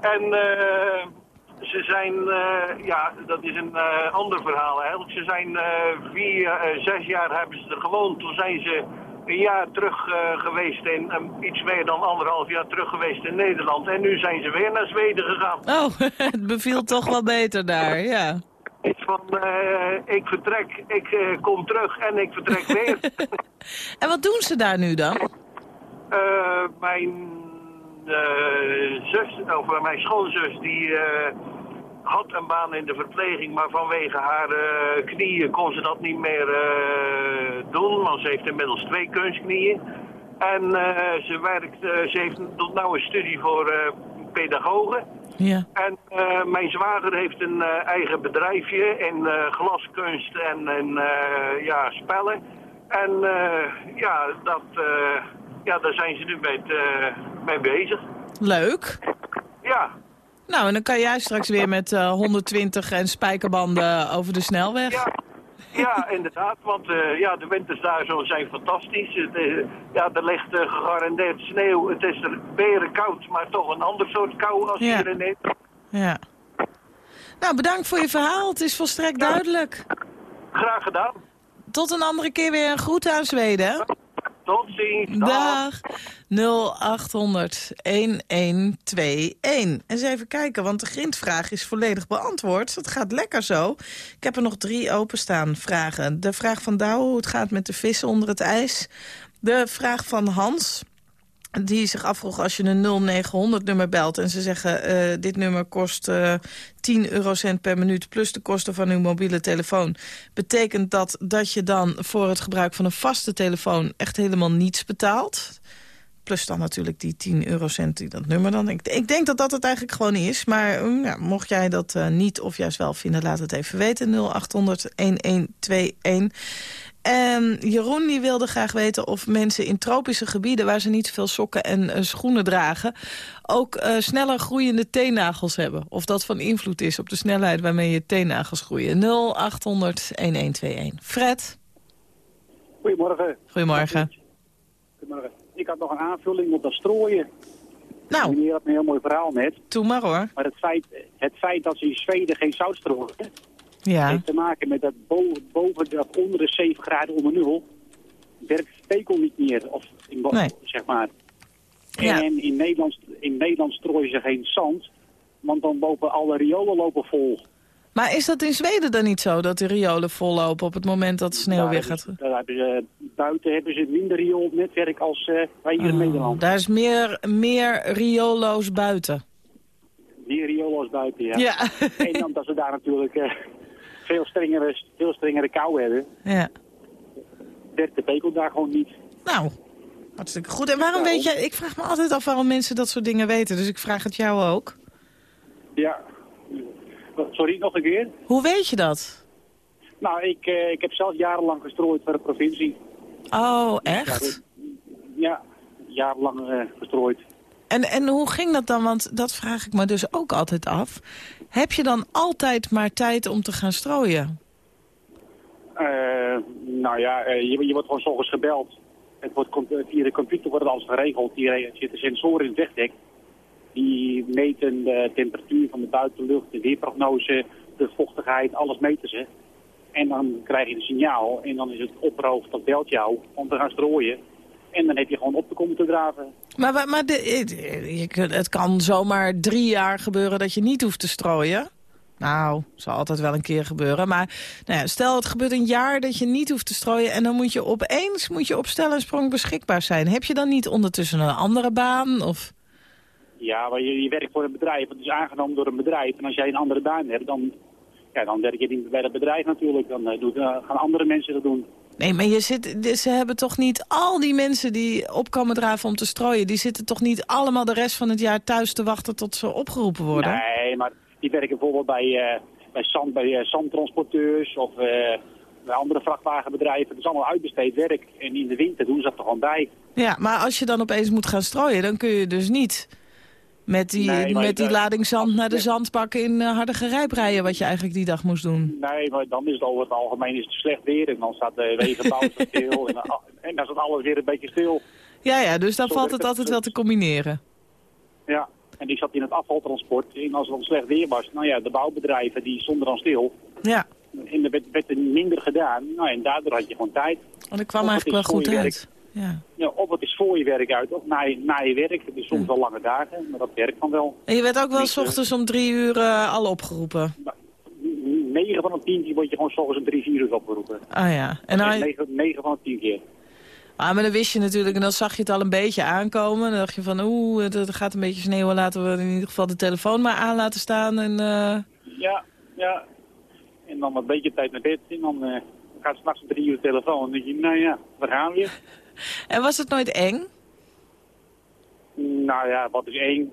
En eh, ze zijn, eh, ja, dat is een ander verhaal eigenlijk. Ze zijn vier, zes jaar hebben ze er gewoond. Toen zijn ze een jaar terug geweest in, iets meer dan anderhalf jaar terug geweest in Nederland. En nu zijn ze weer naar Zweden gegaan. Oh, *laughs* het beviel toch wel beter daar, ja. Van eh, ik vertrek, ik eh, kom terug en ik vertrek *laughs* weer. En wat doen ze daar nu dan? Eh, mijn zus, of mijn schoonzus, die had een baan in de verpleging, maar vanwege haar knieën kon ze dat niet meer doen, want ze heeft inmiddels twee kunstknieën. En ze werkt, ze heeft doet nou een studie voor pedagogen. Ja. En eh, mijn zwager heeft een eh, eigen bedrijfje in eh, glaskunst en in eh, ja, spellen. En ja, dat, ja, daar zijn ze nu mee, mee bezig. Leuk. Ja, Nou, en dan kan jij straks weer met eh, 120 en spijkerbanden over de snelweg. ja, ja inderdaad. Want eh, ja, de winters daar zo zijn fantastisch. Het, eh, ja, er ligt eh, gegarandeerd sneeuw. Het is er beren koud, maar toch een ander soort kou als Ja. hier in Nederland. Ja. Nou, bedankt voor je verhaal. Het is volstrekt duidelijk. Graag gedaan. Tot een andere keer weer een groet aan Zweden. Tot ziens. Dag. 0800 1121. Eens even kijken, want de grindvraag is volledig beantwoord. Dat gaat lekker zo. Ik heb er nog drie openstaan vragen. De vraag van Douwe, hoe het gaat met de vissen onder het ijs. De vraag van Hans, die zich afvroeg als je een 0900-nummer belt... en ze zeggen, eh, dit nummer kost eh 10 eurocent per minuut... plus de kosten van uw mobiele telefoon. Betekent dat dat je dan voor het gebruik van een vaste telefoon... echt helemaal niets betaalt? Plus dan natuurlijk die 10 eurocent die dat nummer dan... Ik, ik denk dat dat het eigenlijk gewoon is. Maar mm, mocht jij dat eh, niet of juist wel vinden, laat het even weten. 0800-1121. En Jeroen die wilde graag weten of mensen in tropische gebieden... waar ze niet zoveel sokken en eh, schoenen dragen... ook eh, sneller groeiende teennagels hebben. Of dat van invloed is op de snelheid waarmee je teennagels groeien. 0800-1121. Fred, Goedemorgen. goedemorgen. Goedemorgen. Ik had nog een aanvulling op dat strooien. Nou. Meneer had een heel mooi verhaal net. Doe maar hoor. Maar het feit, het feit dat ze in Zweden geen zout strooien... Ja. heeft te maken met dat boven, boven de, onder de 7 graden onder nul... werkt stekel niet meer. Of in, Nee. zeg maar. Ja. En in Nederland, in Nederland strooien ze geen zand... want dan lopen alle riolen lopen vol. Maar is dat in Zweden dan niet zo, dat de riolen vollopen op het moment dat de sneeuw Daar weer gaat? daar hebben ze, buiten hebben ze minder rioolnetwerk als eh, wij hier in Oh, Nederland. Daar is meer, meer riolo's buiten. Meer riool's buiten, ja. Ja. en omdat ze daar natuurlijk eh, *laughs* veel, strengere, veel strengere kou hebben, Ja. werkt de pekel daar gewoon niet. Nou, hartstikke goed. En waarom weet jij... Ik vraag me altijd af waarom mensen dat soort dingen weten. Dus ik vraag het jou ook. Ja. Sorry, nog een keer? Hoe weet je dat? Nou, ik, eh, ik heb zelf jarenlang gestrooid voor de provincie. Oh, echt? Ja, jarenlang eh, gestrooid. En, en hoe ging dat dan? Want dat vraag ik me dus ook altijd af. Heb je dan altijd maar tijd om te gaan strooien? Eh, nou ja, eh, je, je wordt gewoon 's ochtends gebeld. Het wordt, via de computer wordt alles geregeld. Hier zitten sensoren in het wegdek. Die meten de temperatuur van de buitenlucht, de weerprognose, de vochtigheid, alles meten ze. En dan krijg je een signaal en dan is het opperhoofd dat belt jou om te gaan strooien. En dan heb je gewoon op te komen te draven. Maar, maar, de, het kan zomaar drie jaar gebeuren dat je niet hoeft te strooien. Nou, zal altijd wel een keer gebeuren. Maar nou ja, stel het gebeurt een jaar dat je niet hoeft te strooien... en dan moet je opeens moet je op stel en sprong beschikbaar zijn. Heb je dan niet ondertussen een andere baan? Of... Ja, maar je, je werkt voor een bedrijf. Het is aangenomen door een bedrijf. En als jij een andere baan hebt, dan, ja, dan werk je niet bij dat bedrijf natuurlijk. Dan eh, eh, gaan andere mensen dat doen. Nee, maar je zit, ze hebben toch niet al die mensen die op komen draven om te strooien... die zitten toch niet allemaal de rest van het jaar thuis te wachten tot ze opgeroepen worden? Nee, maar die werken bijvoorbeeld bij, eh, bij, zand, bij eh, zandtransporteurs of eh, bij andere vrachtwagenbedrijven. Het is allemaal uitbesteed werk. En in de winter doen ze dat er gewoon bij. Ja, maar als je dan opeens moet gaan strooien, dan kun je dus niet met die, Nee, met die lading zand naar de zandbak in uh, Hardergerijp rijden, wat je eigenlijk die dag moest doen. Nee, maar dan is het over het algemeen is het slecht weer. En dan staat de wegenbouw stil. En dan, en dan staat alles weer een beetje stil. Ja, ja, dus dan Zo valt het altijd wel te combineren. Ja, en ik zat in het afvaltransport. En als het dan slecht weer was, nou ja, de bouwbedrijven die stonden dan stil. Ja, En er werd, werd er minder gedaan. Nou, en daardoor had je gewoon tijd. want ik kwam eigenlijk wel goed uit. Ja. Ja, of het is voor je werk uit, of na je, na je werk. Het is soms wel lange dagen, maar dat werkt dan wel. En je werd ook wel s eh, ochtends om drie uur uh, al opgeroepen. 9 van de 10 keer word je gewoon 's ochtends om 3, 4 uur opgeroepen. Ah ja. En dan, 9, 9 van de 10 keer. ah, maar dan wist je natuurlijk, en dan zag je het al een beetje aankomen. Dan dacht je van, oeh, het, het gaat een beetje sneeuwen. Laten we in ieder geval de telefoon maar aan laten staan. En, eh, Ja, ja. En dan een beetje tijd naar bed. En dan eh, gaat s'nachts om 3 uur de telefoon. En dan denk je, nou ja, daar gaan we weer. *laughs* En was het nooit eng? Nou ja, wat is één?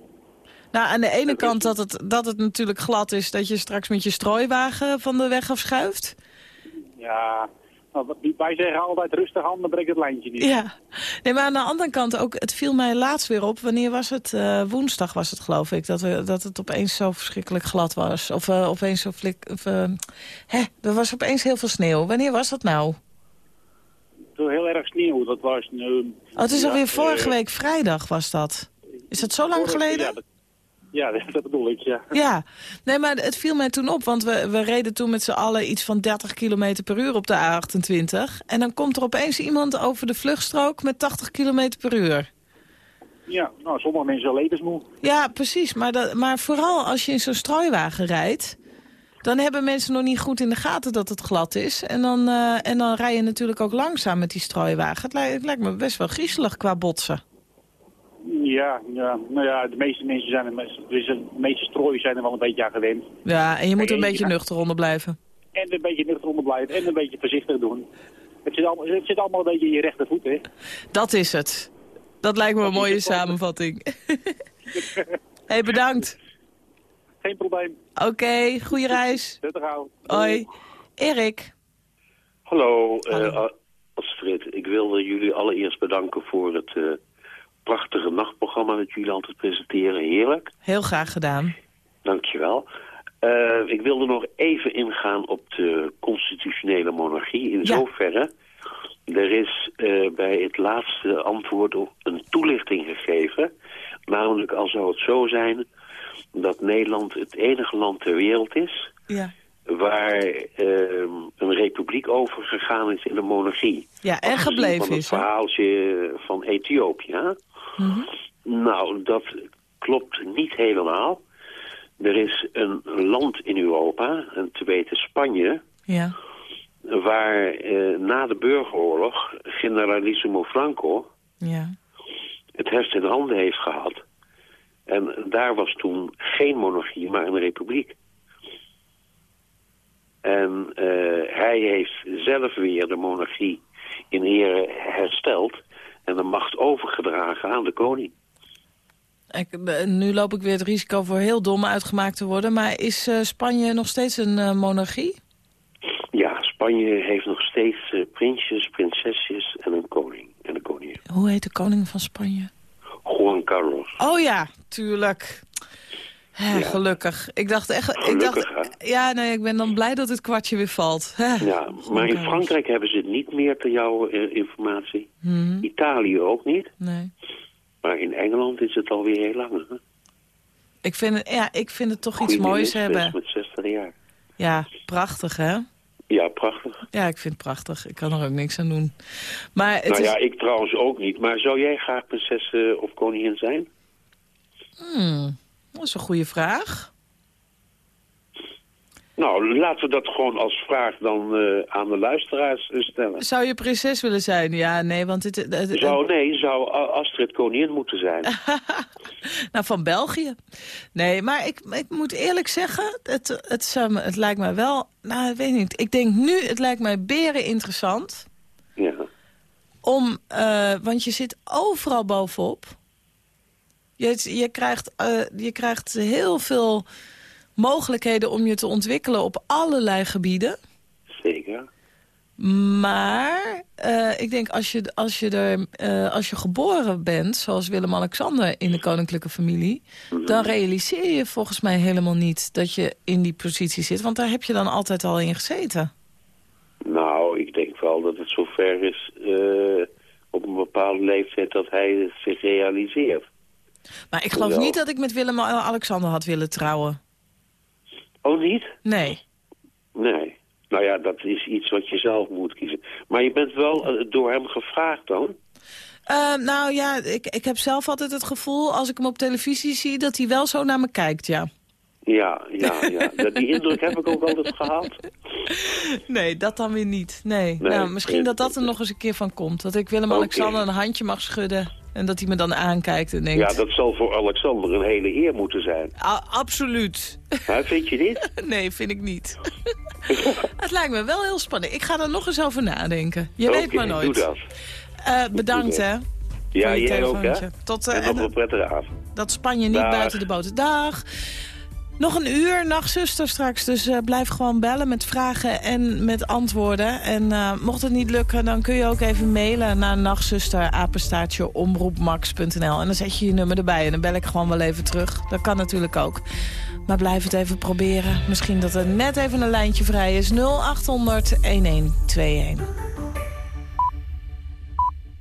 Nou, aan de ene kant dat het, dat het natuurlijk glad is... dat je straks met je strooiwagen van de weg afschuift. Ja, nou, wij zeggen altijd rustig aan, dan breekt het lijntje niet. Ja. Nee, maar aan de andere kant ook... het viel mij laatst weer op. Wanneer was het? Eh, woensdag was het, geloof ik. Dat, we, dat het opeens zo verschrikkelijk glad was. Of eh, opeens zo flik... Of, eh, hè, er was opeens heel veel sneeuw. Wanneer was dat nou? Heel erg sneeuw, dat was nu... Oh, het is ja, alweer vorige eh, week vrijdag was dat. Is dat zo lang vorige- geleden? Ja, dat, ja, dat- *laughs* dat bedoel ik, ja. Ja, nee, maar het viel mij toen op, want we, we reden toen met z'n allen iets van 30 km per uur op de A28. En dan komt er opeens iemand over de vluchtstrook met 80 km per uur. Ja, nou, sommige mensen zijn levensmoe. Ja, precies, maar, dat, maar vooral als je in zo'n strooiwagen rijdt... dan hebben mensen nog niet goed in de gaten dat het glad is. En dan, eh, en dan rij je natuurlijk ook langzaam met die strooiwagen. Het lijkt, het lijkt me best wel griezelig qua botsen. Ja, ja, nou ja, de meeste mensen zijn er, dus de meeste strooien zijn er wel een beetje aan gewend. Ja, en je moet een beetje ja. nuchter onder blijven. En een beetje nuchter onder blijven en een beetje voorzichtig doen. Het zit allemaal, het zit allemaal een beetje in je rechtervoet, hè. Dat is het. Dat lijkt me een mooie samenvatting. *laughs* hey, bedankt. Geen probleem. Oké, goede reis. Zet er gauw. Hoi. Erik. Hallo, eh, Astrid. Ik wilde jullie allereerst bedanken voor het eh, prachtige nachtprogramma dat jullie altijd presenteren. Heerlijk. Heel graag gedaan. Dankjewel. Eh ik wilde nog even ingaan op de constitutionele monarchie. In zoverre, er is eh, bij het laatste antwoord ook een toelichting gegeven. Namelijk, al zou het zo zijn dat Nederland het enige land ter wereld is... Ja. waar eh, een republiek overgegaan is in een monarchie. Ja, en gebleven van het is. hè? verhaaltje van Ethiopië. Mhm. Nou, dat klopt niet helemaal. Er is een land in Europa, en te weten Spanje... Ja. waar eh, na de burgeroorlog generalissimo Franco Ja. het heft in handen heeft gehad. En daar was toen geen monarchie, maar een republiek. En eh, hij heeft zelf weer de monarchie in ere hersteld... en de macht overgedragen aan de koning. Ik, eh, nu loop ik weer het risico voor heel dom uitgemaakt te worden. Maar is eh, Spanje nog steeds een monarchie? Ja, Spanje heeft nog steeds prinsjes, prinsesjes en een koning en een koningin. Hoe heet de koning van Spanje? Juan Carlos. Oh ja, tuurlijk. Gelukkig. Ik dacht echt... ik dacht, ja, nee, ik ben dan blij dat het kwartje weer valt. Ja, maar in Frankrijk hebben ze het niet meer, ter jouw eh, informatie. Mhm. Italië ook niet. Nee. Maar in Engeland is het alweer heel lang. Hè? Ik vind, het, ja, ik vind het toch iets moois hebben. met 60 jaar. Ja, prachtig hè? Ja, prachtig. Ja, ik vind het prachtig. Ik kan er ook niks aan doen. Maar het nou is... ja, ik trouwens ook niet. Maar zou jij graag prinses eh, of koningin zijn? Hmm, dat is een goede vraag. Nou, laten we dat gewoon als vraag dan eh, aan de luisteraars eh, stellen. Zou je prinses willen zijn? Ja, nee, want het- het- Zou, nee, zou Astrid koningin moeten zijn. *laughs* Nou, van België. Nee, maar ik, ik moet eerlijk zeggen, het, het, zou me- het lijkt mij wel... Nou, ik weet niet. Ik denk nu, het lijkt mij beren interessant. Ja. Om, eh, want je zit overal bovenop. Je, je, krijgt, je krijgt heel veel mogelijkheden om je te ontwikkelen op allerlei gebieden. Zeker. Maar eh, ik denk als je, als, je er, eh, als je geboren bent, zoals Willem-Alexander in de koninklijke familie... dan realiseer je volgens mij helemaal niet dat je in die positie zit. Want daar heb je dan altijd al in gezeten. Nou, ik denk wel dat het zover is eh, op een bepaalde leeftijd dat hij het zich realiseert. Maar ik geloof niet dat ik met Willem-Alexander had willen trouwen. Oh, niet? Nee. Nee. Nou ja, dat is iets wat je zelf moet kiezen. Maar je bent wel eh, door hem gevraagd dan? Eh, nou ja, ik, ik heb zelf altijd het gevoel, als ik hem op televisie zie... dat hij wel zo naar me kijkt, ja. Ja, ja, ja. Die indruk heb ik ook altijd gehad. Nee, dat dan weer niet. Nee. Nee, nou, misschien dat dat er nog eens een keer van komt. Dat ik Willem-Alexander een handje mag schudden. En dat hij me dan aankijkt en denkt... Ja, dat zal voor Alexander een hele eer moeten zijn. "Ah, absoluut. *laughs* Hè, vind je niet? *laughs* Nee, vind ik niet. *laughs* Het lijkt me wel heel spannend. Ik ga er nog eens over nadenken. Je weet maar nooit. doe dat. Eh, bedankt, Doe hè. dat. Ja, je jij ook, hè? Tot, eh, en en nog een prettige avond. dat Spanje niet Dag. buiten de boot. Dag. Nog een uur, nachtzuster straks. Dus eh, blijf gewoon bellen met vragen en met antwoorden. En eh, mocht het niet lukken, dan kun je ook even mailen naar nachtzuster, apenstaartje, omroepmax.nl. En dan zet je je nummer erbij en dan bel ik gewoon wel even terug. Dat kan natuurlijk ook. Maar blijf het even proberen. Misschien dat er net even een lijntje vrij is. 0800 1121.